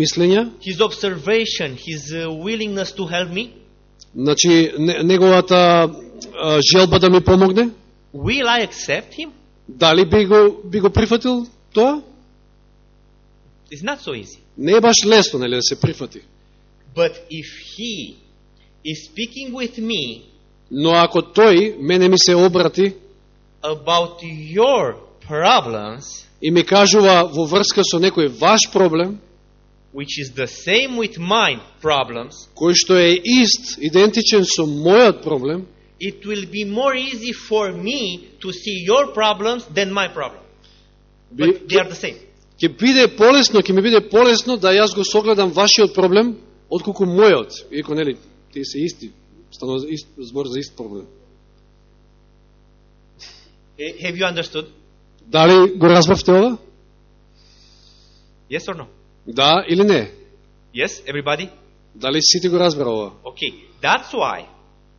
мислења, his observation, his willingness to help me? значи не, неговата а, желба да ми помогне, Will I accept him? дали би го би го прифатил тоа? It's not so easy. Не е баш лесно, нели, да се прифати. But if he is speaking with me Но ако тој мене ми се обрати about your problems, и ми кажува во врска со некој ваш проблем, which is the same with mine problems, кој што е ист, идентичен со мојот проблем, it will be more easy for me to see your problems than my problem. би, But they are the same. Ќе биде полесно, ќе ми биде полесно да јас го согледам вашиот проблем, отколку мојот. Иако, нели, тие се исти, станува ист, збор за ист проблем. Have you understood? Дали го разбравте ова? Yes or no? Да или не? Yes, everybody? Дали сите го разбра ова? Okay. That's why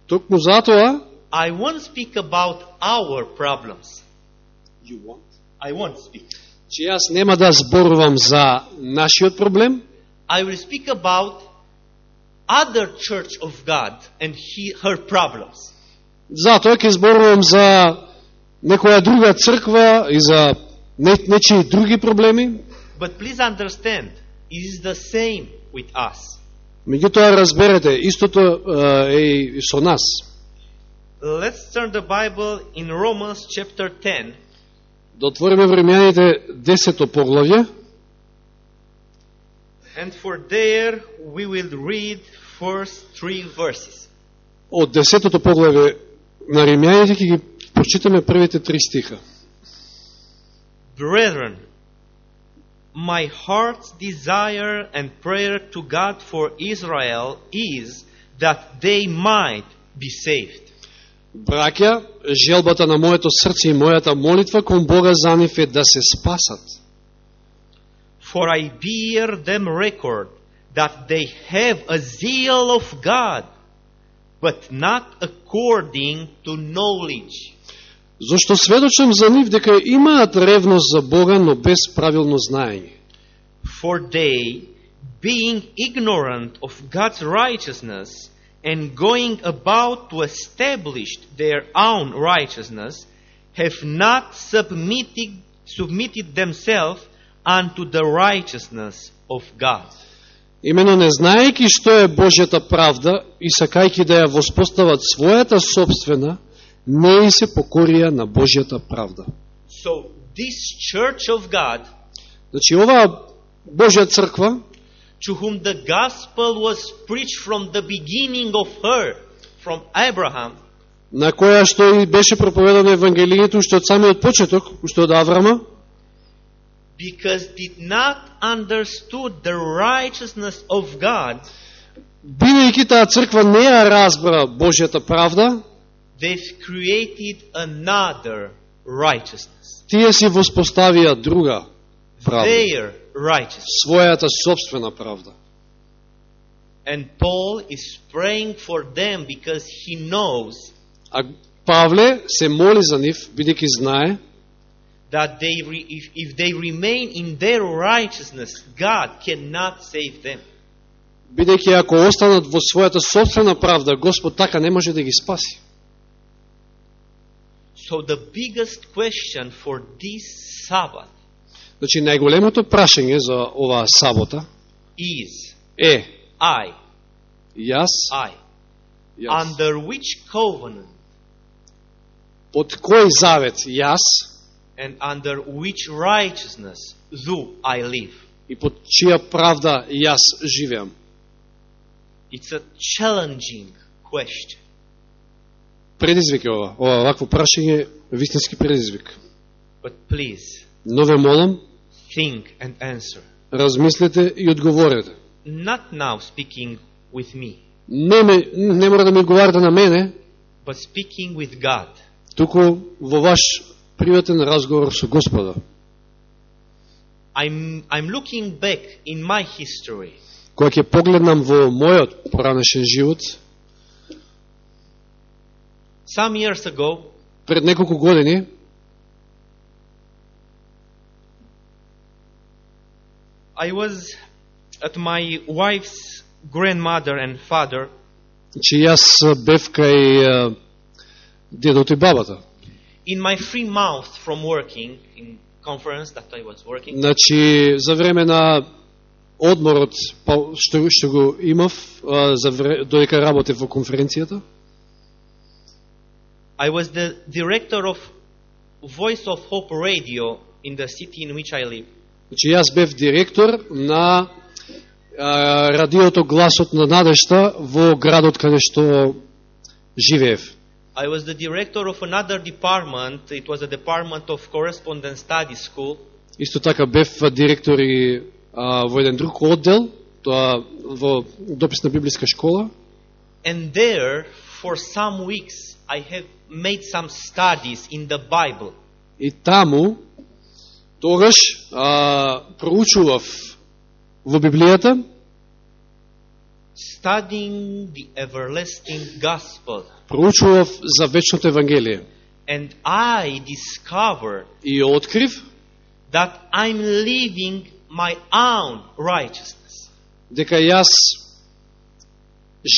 Токму затоа, I won't speak about our problems. you want? I won't speak. Че јас нема да зборувам за нашиот проблем, I will speak about other church of God and he, her problems. затоа ќе зборувам за некоја друга црква и за не, нечии други проблеми, But please understand, it is the same with us. меѓутоа разберете, истото е, и со нас. Let's turn the Bible in Romans chapter 10, Да отвориме времените 10 поглавје, and for there we will read first three verses. од 10 поглавје на Римјаните ќе ги прочитаме првите три стиха. Brethren, my heart's desire and prayer to God for Israel is that they might be saved. Браќа, желбата на моето срце и мојата молитва кон Бога за нив е да се спасат. For I bear them record that they have a zeal of God, but not according to knowledge. Зошто сведочам за нив дека имаат ревност за Бога, но без правилно знаење. For they, being ignorant of God's righteousness and going about to establish their own righteousness, have not submitted, submitted themselves unto the righteousness of God. Имено не знаеки што е Божјата правда и сакајки да ја воспостават својата собствена, не и се покорија на Божјата правда. So, this church of God, Значи, оваа Божја црква, to whom the gospel was preached from the beginning of her, from Abraham, на која што и беше проповедано Евангелието уште од самиот почеток, уште од Аврама, because did not understood the righteousness of God, бидејќи таа црква не ја разбра Божјата правда, they've created another righteousness. тие си воспоставија друга правда, Their righteousness. својата собствена правда. And Paul is praying for them because he knows А Павле се моли за нив, бидејќи знае, that they re- if, if they remain in their righteousness, God cannot save them. бидејќи ако останат во својата собствена правда, Господ така не може да ги спаси. So the biggest question for this Sabbath Значи, најголемото прашање за оваа сабота is е, I, јас, I, јас, under which covenant под кој завет јас and under which righteousness do I live? и под чија правда јас живеам? It's a challenging question. Предизвик е ова. Ова вакво прашање вистински предизвик. But please Но ве молам, think and answer. размислете и одговорете. Not now speaking with me, Не, ме, не мора да ми одговарате на мене, but speaking with God. туку во ваш приватен разговор со Господа. I'm, I'm looking back in my history Кога ќе погледнам во мојот поранешен живот, some years ago, пред неколку години, I was at my wife's grandmother and father че јас бев кај е, дедото и бабата. in my free mouth from working in conference that I was working. Значи, за време на одморот па, што, што го имав, а, за вре, додека работев во конференцијата, I was the director of Voice of Hope Radio in the city in which I live. Значи јас бев директор на а, радиото Гласот на надежта во градот каде што живеев. I was the director of another department. It was a department of correspondence study school. Исто така бев директор и а, во еден друг оддел, тоа во дописна библиска школа. And there, for some weeks, I have made some studies in the Bible. И таму, тогаш, а, проучував во Библијата, studying the everlasting gospel. проучував за вечното Евангелие. And I discovered И открив that I'm living my own righteousness. дека јас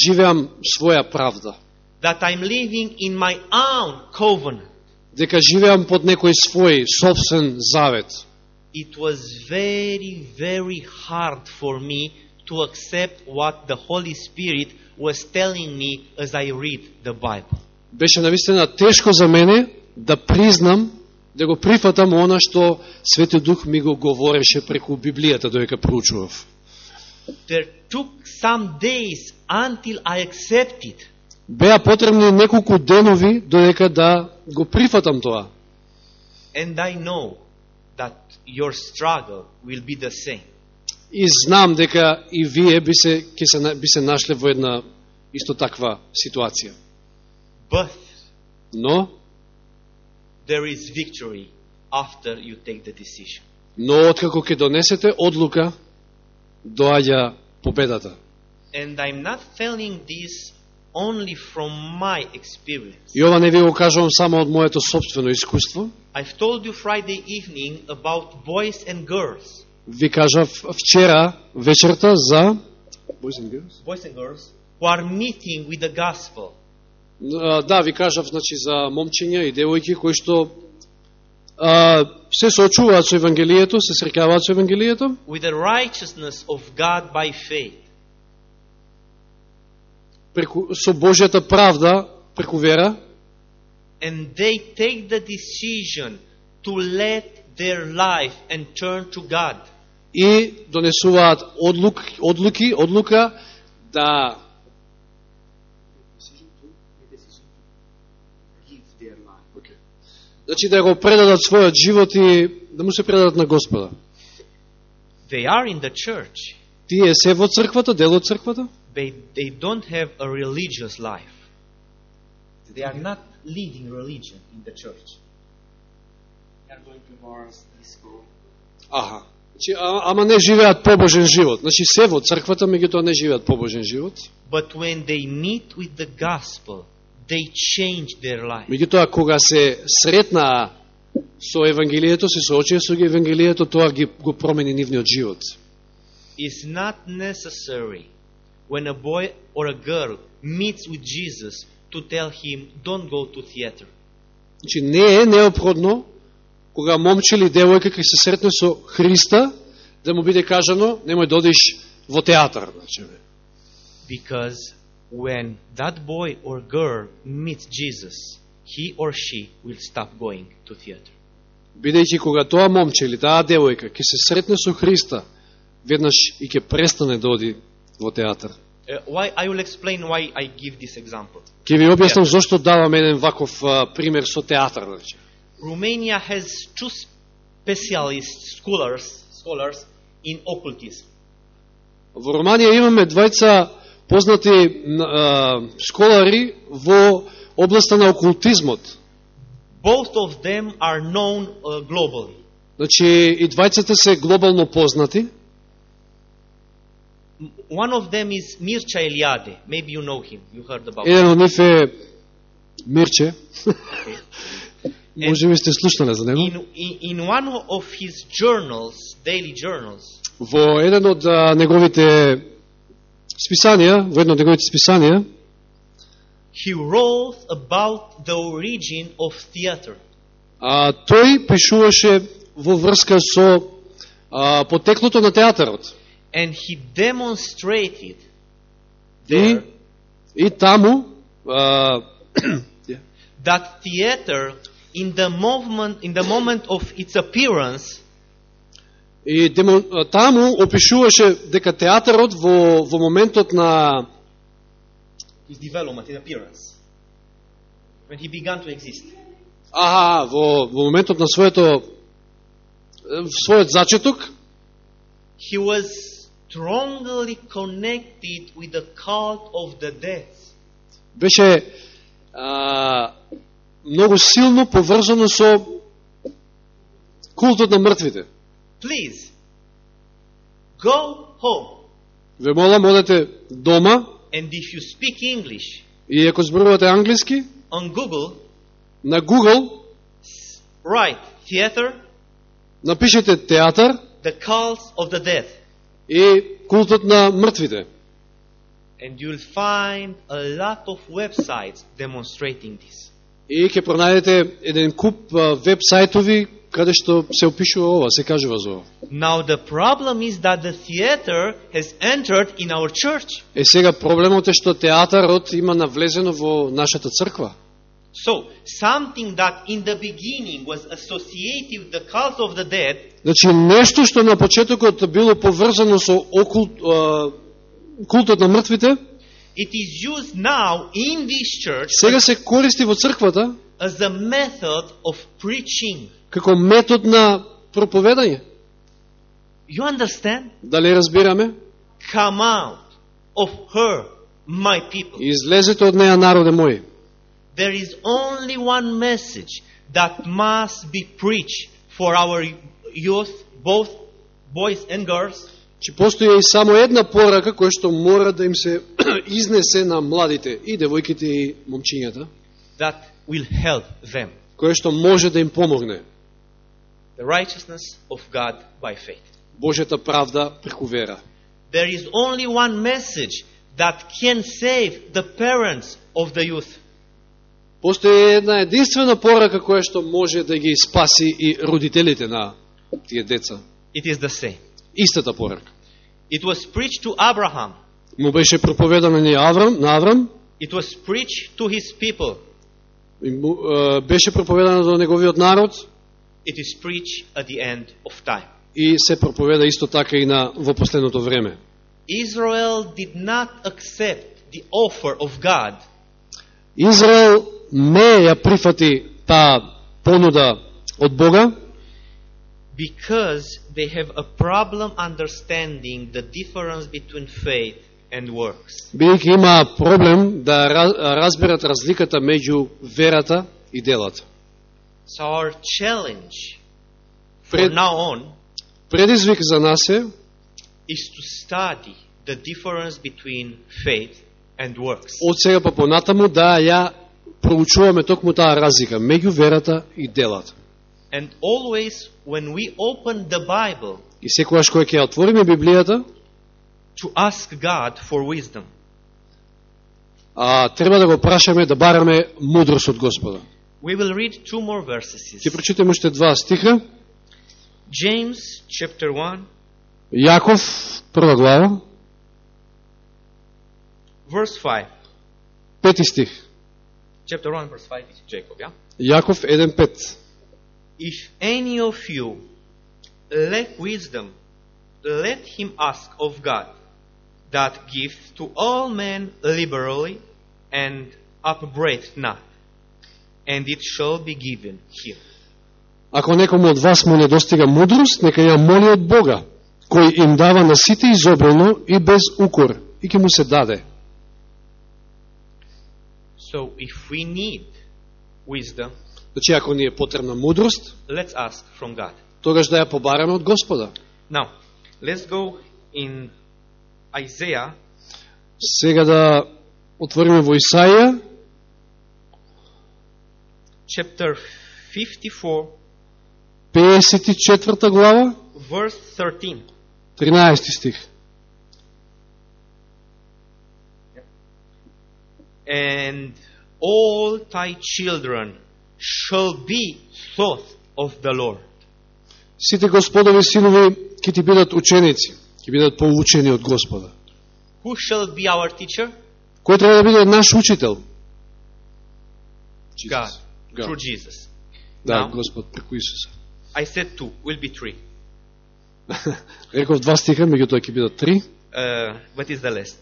живеам своја правда. That I'm living in my own covenant. Дека живеам под некој свој собствен завет. It was very, very hard for me to accept what the Holy Spirit was telling me as I read the Bible. Беше навистина тешко за мене да признам, да го прифатам она што Свети Дух ми го говореше преку Библијата додека проучував. There took some days until I accepted. Беа потребни неколку денови додека да го прифатам тоа. And I know that your struggle will be the same. И знам дека и вие би се, ќе се, би се нашле во една исто таква ситуација. But Но, there is victory after you take the decision. но откако ќе донесете одлука, доаѓа победата. And I'm not telling this only from my experience. И ова не ви го кажувам само од моето собствено искуство. I've told you Friday evening about boys and girls. Ви кажав вчера вечерта за Boys and girls? Boys and girls. who are meeting with the gospel. А, Да, ви кажав значи за момчиња и девојки кои што а, се соочуваат со евангелието, се среќаваат со евангелието, with the righteousness of God by faith. Преку, со Божјата правда, преку вера, And they take the decision to let their life and turn to God. и донесуваат одлук, одлуки, одлука да Значи да го предадат својот живот и да му се предадат на Господа. They are in the church. Тие се во црквата, дел од црквата, They, they don't have a religious life. They are not leading religion in the church. They are going to bars, disco. Аха. Значи, а, ама не живеат побожен живот. Значи се во црквата, меѓутоа не живеат побожен живот. But when they meet with the gospel, they change their life. Меѓутоа кога се сретнаа со евангелието, се соочија со евангелието, тоа ги го промени нивниот живот. It's not necessary when a boy or a girl meets with Jesus to tell him, don't go to theater. Значи не е неопходно кога момче или девојка ќе се сретне со Христа да му биде кажано немој да одиш во театар, значи. Because when that boy or girl meets Jesus, he or she will stop going to theater. Бидејќи кога тоа момче или таа девојка ќе се сретне со Христа, веднаш и ќе престане да оди во театар. Why I will explain why I give this example. Ќе ви објаснам зошто давам еден ваков пример со театар, значи. Romania has two specialist scholars, scholars in occultism. Во Романија имаме двајца познати а, сколари во областа на окултизмот. Both of them are known uh, globally. Значи, и двајцата се глобално познати. One of them is Mircea Eliade. Maybe you know him. You heard about him. Еден од нив е Мирче. Може би сте слушнале за него. In, in, one of his journals, daily journals, Во еден од неговите списанија, во едно од неговите списанија, he wrote about the origin of theater. а, тој пишуваше во врска со а, потеклото на театарот. And he demonstrated И, there и таму а, that theater in the movement in the moment of its appearance И демо, таму опишуваше дека театарот во, во моментот на his development in appearance when he began to exist аха, во, во моментот на своето е, својот зачеток he was strongly connected with the cult of the death беше а, многу силно поврзано со култот на мртвите. please go home Ве молам, одете дома and if you speak english и ако зборувате англиски, on google на Google write theater напишете театар the cults of the death И култот на мртвите. and you'll find a lot of websites demonstrating this И ќе пронајдете еден куп а, веб сајтови каде што се опишува ова, се кажува за ова. Now the problem is that the theater has entered in our church. Е сега проблемот е што театарот има навлезено во нашата црква. So something that in the beginning was associated with the cult of the dead Значи нешто што на почетокот било поврзано со окулт, а, култот на мртвите, it is used now in this church сега се користи во црквата as a method of preaching. како метод на проповедање. You understand? Дали разбираме? Come out of her, my people. Излезете од неја народе мој. There is only one message that must be preached for our youth, both boys and girls. Че постои и само една порака која што мора да им се изнесе на младите и девојките и момчињата, that will help them. која што може да им помогне. The righteousness of God by faith. Божјата правда преку вера. There is only one message that can save the parents of the youth. Постои една единствена порака која што може да ги спаси и родителите на тие деца. It is the same. Истата порака. It was preached to Abraham. Му беше проповедана на Аврам, на Аврам, It was preached to his people. и му, е, беше проповедана до неговиот народ It is preached at the end of time. и се проповеда исто така и на во последното време. Israel did not accept the offer of God Израел не ја прифати таа понуда од Бога, because they have a problem understanding the difference between faith and works. бидејќи има проблем да ра- разберат разликата меѓу верата и делата. So our challenge from now on Предизвик за нас е is to study the difference between faith and works. од сега па понатаму да ја проучуваме токму таа разлика меѓу верата и делата. And always when we open the Bible И секогаш кој ќе отвориме Библијата, to ask God for wisdom. а, треба да го прашаме да бараме мудрост од Господа. We will read two more verses. Ќе прочитаме уште два стиха. James chapter 1 Јаков, прва глава, verse 5. пети стих. Chapter 1 verse 5 is Jacob, yeah? Јаков 1.5. If any of you lack wisdom, let him ask of God, that gives to all men liberally and upbraideth not, and it shall be given him. Ако некому од вас му недостига мудрост, нека ја моли од Бога, кој им дава на сите изобилно и без укор, и ќе му се даде. So if we need wisdom, Значи, ако ни е потребна мудрост, let's ask from God. тогаш да ја побараме од Господа. Now, let's go in Isaiah Сега да отвориме во Исаија, chapter 54, 54 глава, verse 13. 13 стих. And all thy children shall be taught of the Lord. Сите Господови синови ќе ти бидат ученици, ќе бидат поучени од Господа. Who shall be our teacher? Кој треба да биде наш учител? God, God. through Jesus. Да, Now- Господ преку Исуса. I said two, will be three. Реков два стиха, меѓутоа ќе бидат три. Uh, what is the last?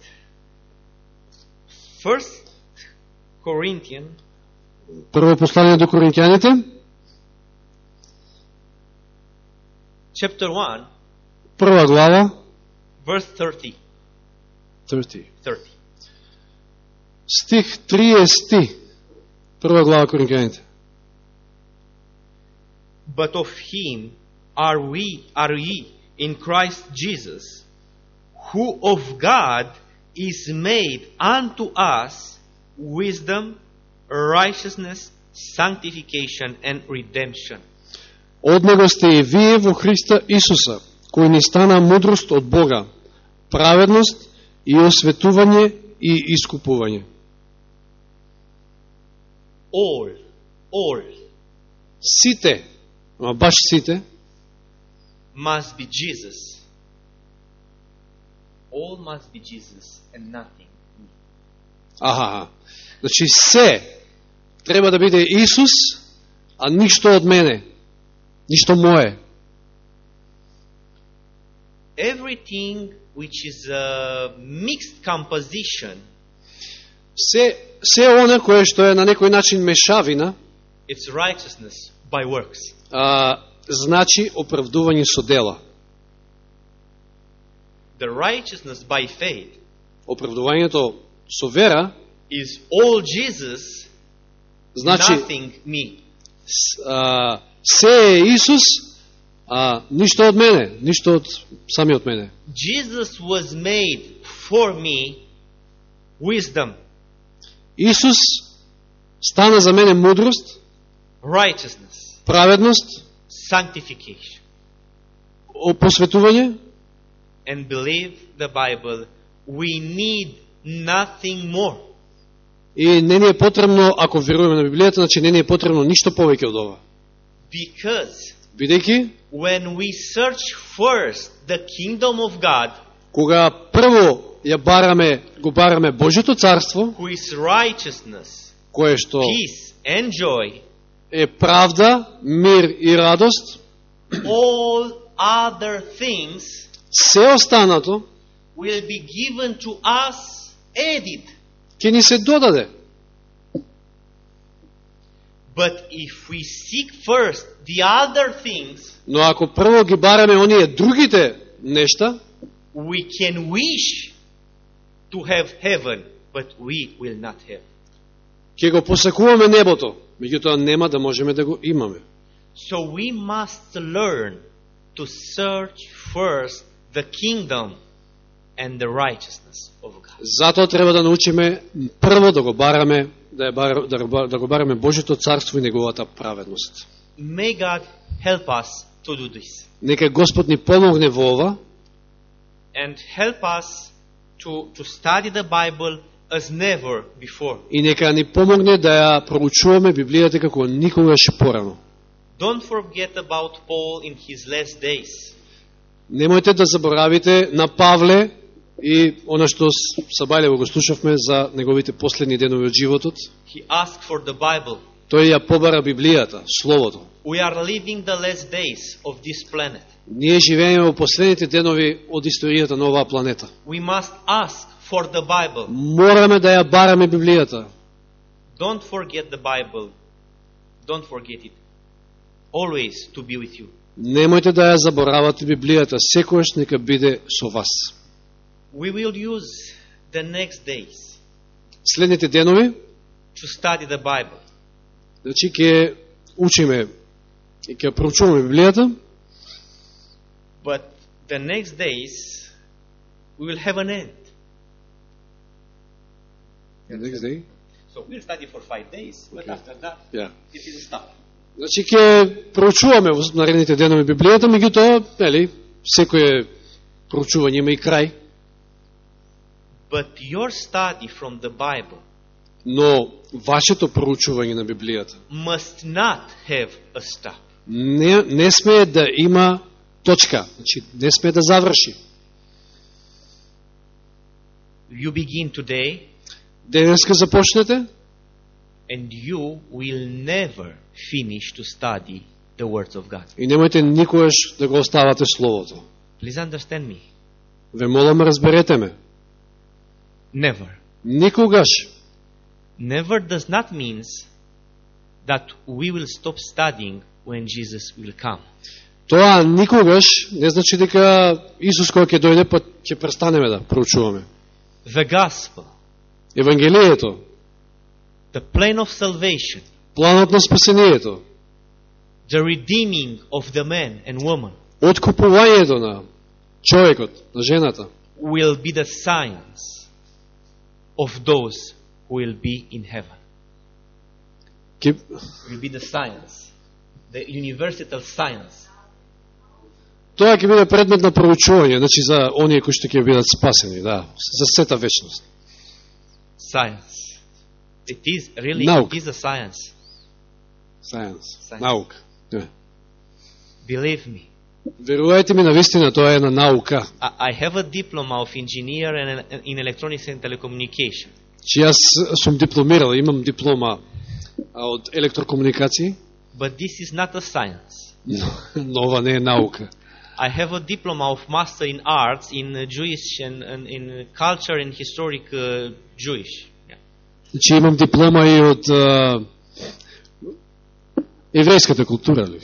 First Corinthians Прво послание до Коринќаните, chapter 1, прва глава, verse 30. 30. 30. Стих 30. Прва глава Коринќаните. But of him are we, are ye in Christ Jesus, who of God is made unto us wisdom, righteousness, sanctification, and redemption. Од него сте и вие во Христа Исуса, кој ни стана мудрост од Бога, праведност и осветување и искупување. All, all Сите, ама баш сите, must be Jesus. All must be Jesus and nothing. Аха, значи се треба да биде Исус, а ништо од мене, ништо мое. Everything which is a mixed composition, Се, се оне кое што е на некој начин мешавина, it's righteousness by works. а, значи оправдување со дела. The righteousness by faith Оправдувањето со вера, is all Jesus, значи nothing me. с- а, се е Исус, а ништо од мене, ништо од самиот мене. Jesus was made for me wisdom, Исус стана за мене мудрост, righteousness, праведност, sanctification. о- посветување And believe the Bible, we need nothing more. И не ни е потребно, ако веруваме на Библијата, значи не ни е потребно ништо повеќе од ова. Because Бидејќи, when we search first the kingdom of God, кога прво ја бараме, го бараме Божјото царство, who is righteousness, кое што peace, and joy, е правда, мир и радост, all other things се останато will be given to us added. ќе ни се додаде. But if we seek first the other things, Но ако прво ги бараме оние другите нешта, we can wish to have heaven, but we will not have. ќе го посакуваме небото, меѓутоа нема да можеме да го имаме. So we must learn to search first the kingdom and the righteousness of God. Затоа треба да научиме прво да го бараме, да, бар, да, го- да го бараме Божјото царство и неговата праведност. May God help us to do this Нека Господ ни помогне во ова and help us to, to study the Bible as never before. и нека ни помогне да ја проучуваме Библијата како никогаш порано. Don't forget about Paul in his last days. Немојте да заборавите на Павле и она што с- са Бајлево го слушавме за неговите последни денови од животот. He asked for the Bible. Тој ја побара Библијата, Словото. We are living the last days of this planet. Ние живееме во последните денови од историјата на оваа планета. We must ask for the Bible. Мораме да ја бараме Библијата. Don't forget the Bible. Don't forget it. Always to be with you. Немојте да ја заборавате Библијата, секојаш нека биде со вас. We will use the next days Следните денови, to study the Bible. значи ќе учиме и ќе проучуваме Библијата, But the next days, we will have an end. So we'll study for five days, but after that, Ja. it will stop. Значи ќе проучуваме во наредните денови Библијата, меѓутоа, нели, секој проучување има и крај, But your study from the Bible но вашето проучување на Библијата must not have a stop. не, не смее да има точка, значи не смее да заврши. You begin today, Денеска започнете and you will never finish to study the words of God. и немојте никогаш да го оставате Словото. Please understand me. Ве молам, разберете ме. Never. Никогаш. Never does not means that we will stop studying when Jesus will come. Тоа никогаш не значи дека Исус кога ќе дојде, па ќе престанеме да проучуваме. The gospel, Евангелието, the plan of salvation, планот на спасението, the redeeming of the man and woman откупувањето на човекот, на жената, will be the signs Of those who will be in heaven. ќе, Will be the science, the universal science. тоа ќе биде предмет на проучување, значи за оние кои што ќе бидат спасени, да, за сета вечност. Science. It is really Nauka. it is a science. Science, Science. наука. Да. Believe me. Верувајте ми, на вистина тоа е една наука. I have a diploma of engineer in electronics and telecommunication. Че јас сум дипломирал, имам диплома од електрокомуникации, But this is not a science. но, ова не е наука. I have a diploma of master in arts in uh, Jewish and, and in culture and historic uh, Jewish. Значи имам диплома и од еврејската култура, ли?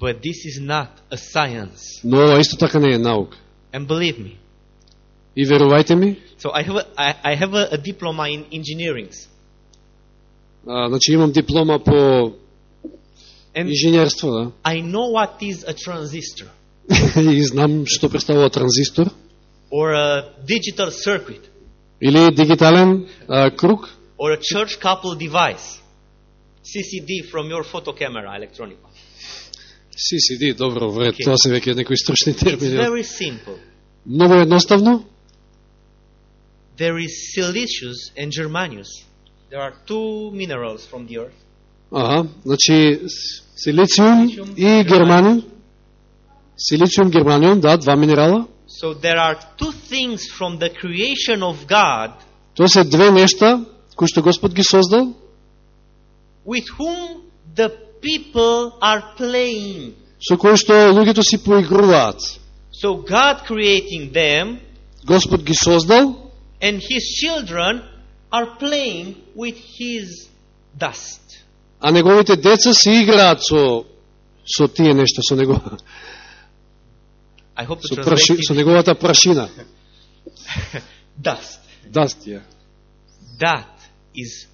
But this is not a science. но ова исто така не е наука. And believe me. И верувајте ми, So I have a, I, I have a, a diploma in engineering. а, значи имам диплома по And инженерство, да. I know what is a transistor и знам што представува транзистор or a digital circuit или дигитален а, круг or a church couple device. CCD from your photo camera, electronic one. CCD, добро, вред, Okay. тоа се веќе некои стручни It's термини. very simple. Многу едноставно, there is siliceous and germanium. There are two minerals from the earth. Ага, значи силициум и германиум. Силициум, германиум, да, два минерала. So there are two things from the creation of God Тоа се две нешта кои што Господ ги создал, with whom the people are playing. со кои што луѓето си поигруваат. So God creating them Господ ги создал, and his children are playing with his dust. а неговите деца се играат со со тие нешта, со него I hope to со, translate праши, it. со неговата прашина. dust. Даст ја. That is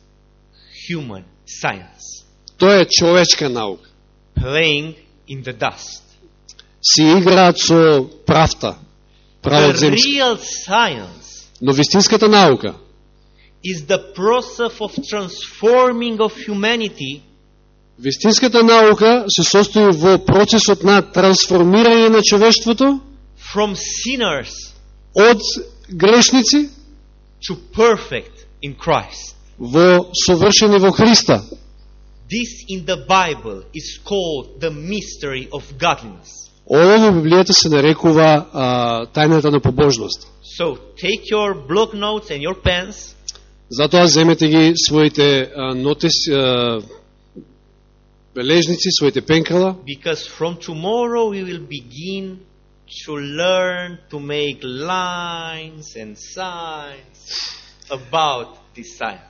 human science. Тоа е човечка наука. Playing in the dust. Си играат со правта, правот The real science Но вистинската наука is the process of transforming of humanity Вистинската наука се состои во процесот на трансформирање на човештвото from sinners од грешници to perfect in Christ. во совршени во Христа. This in the Bible is called the mystery of godliness. Ова во Библијата се нарекува а, тајната на побожност. So take your block notes and your pens Затоа земете ги своите а, нотис, а, бележници, своите пенкала, because from tomorrow we will begin to learn to make lines and signs about this science.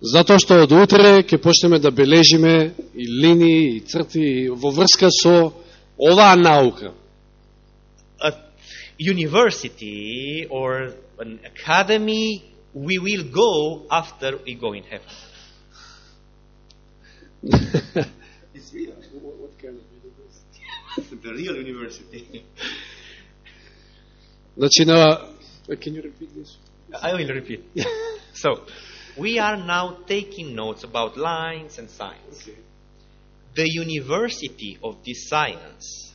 Затоа што од утре ќе почнеме да бележиме и линии, и црти и во врска со оваа наука. At university or an academy, we will go after we go in heaven. It's real. the real university. Значи на Can you repeat this? I will repeat. so, we are now taking notes about lines and signs. The university of this science,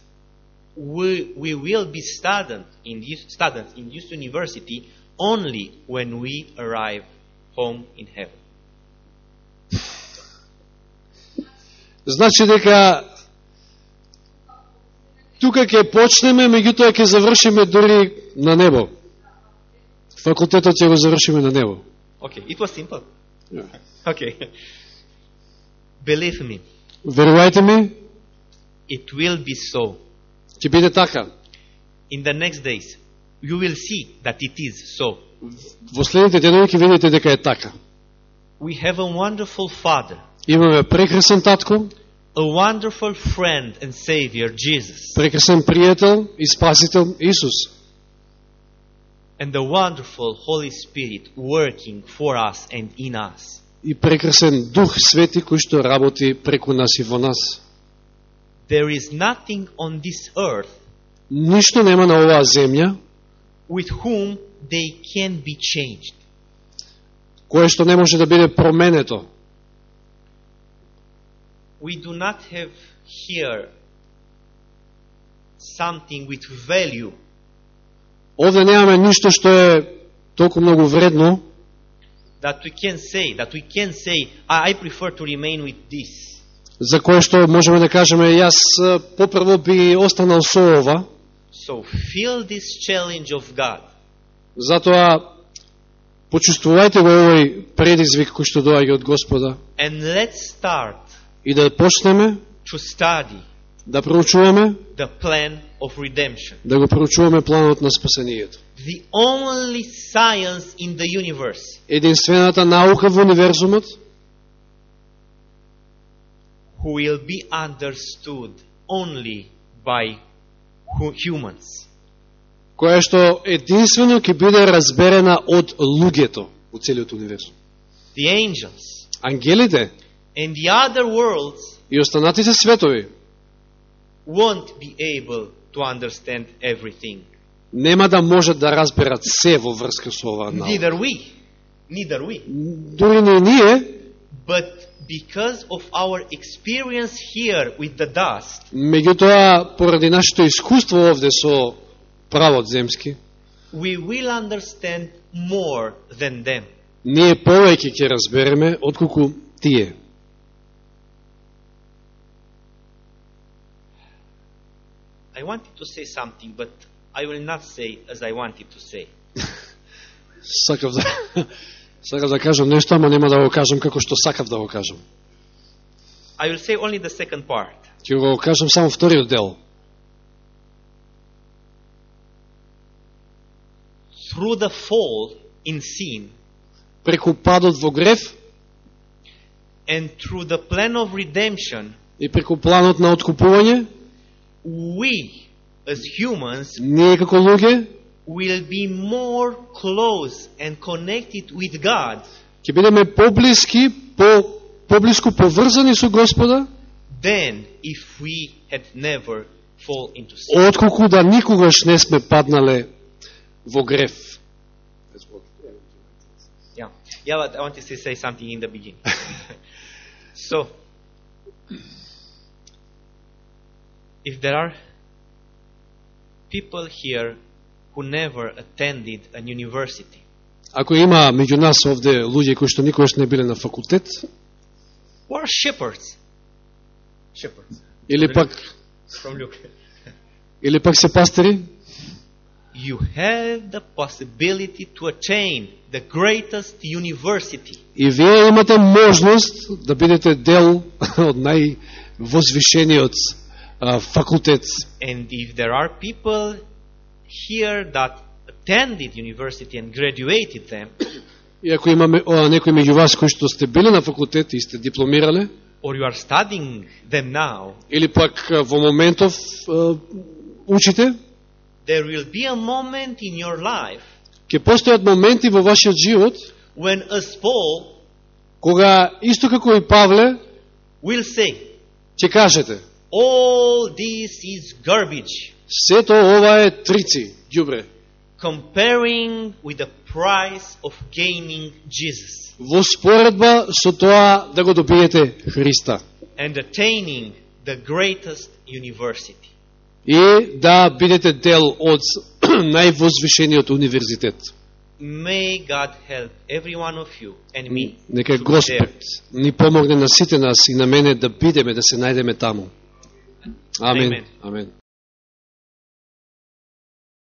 we, we will be studied in this, studied in this university only when we arrive home in heaven. Значи дека тука ќе почнеме, меѓутоа ќе завршиме дури на небо. Факултетот ќе го завршиме на небо. Okay, it was simple. Okay. Believe me, Верувајте ми, it will be so. ќе биде така. In the next days, you will see that it is so. Во следните денови ќе видите дека е така. We have a wonderful Father, Имаме прекрасен татко, a wonderful friend and Savior, Jesus, прекрасен пријател и спасител Исус. and the wonderful Holy Spirit working for us and in us. И прекрасен Дух Свети кој што работи преку нас и во нас. There is nothing on this earth Ништо нема на оваа земја with whom they can be changed. кое што не може да биде променето. We do not have here something with value Овде немаме ништо што е толку многу вредно, that we can say, that we can say, I prefer to remain with this. за кое што можеме да кажеме јас попрво би останал со ова, So feel this challenge of God. затоа почувствувајте го овој предизвик кој што доаѓа од Господа And let's start и да почнеме to study да проучуваме, the plan of redemption. да го проучуваме планот на спасението. The only science in the universe Единствената наука во универзумот who will be understood only by hu- humans. која што единствено ќе биде разберена од луѓето во целиот универзум. The angels Ангелите and the other worlds и останатите светови won't be able to understand everything. нема да можат да разберат се во врска со оваа наука. Neither we. Neither we. Дури не ние, But because of our experience here with the dust, меѓутоа поради нашето искуство овде со правот земски, we will understand more than them. Ние повеќе ќе разбереме отколку тие. I wanted to say something, but I will not say as I wanted to say. Сакав да сакав да кажам нешто, ама нема да го кажам како што сакав да го кажам. I will say only the second part. Ќе го кажам само вториот дел. Through the fall in sin Преку падот во грев and through the plan of redemption, и преку планот на откупување, we as humans ние како луѓе will be more close and connected with God ќе бидеме поблиски, по поблиску поврзани со Господа, than if we had never fall into sin. отколку да никогаш не сме паднале во грев. Yeah. Yeah, but I want to say something in the beginning. so, if there are people here who never attended an university, Ако има меѓу нас овде луѓе кои што никогаш не биле на факултет, who are shepherds, shepherds или пак from Luke, или пак се пастири, you have the possibility to attain the greatest university. и вие имате можност да бидете дел од највозвишениот а, факултет. And if there are people here that attended university and graduated them, И ако имаме о, некои меѓу вас кои што сте биле на факултет и сте дипломирале, or you are studying them now, или пак а, во моментов а, учите, there will be a moment in your life ќе постојат моменти во вашиот живот when as Paul кога исто како и Павле will say, ќе кажете all this is garbage сето ова е трици, ѓубре, comparing with the price of gaining Jesus во споредба со тоа да го добиете Христа and attaining the greatest university. и да бидете дел од највозвишениот универзитет. May God help every one of you and me Нека. Господ ни помогне на сите нас и на мене да бидеме, да се најдеме таму. Amén. Amén. Amén.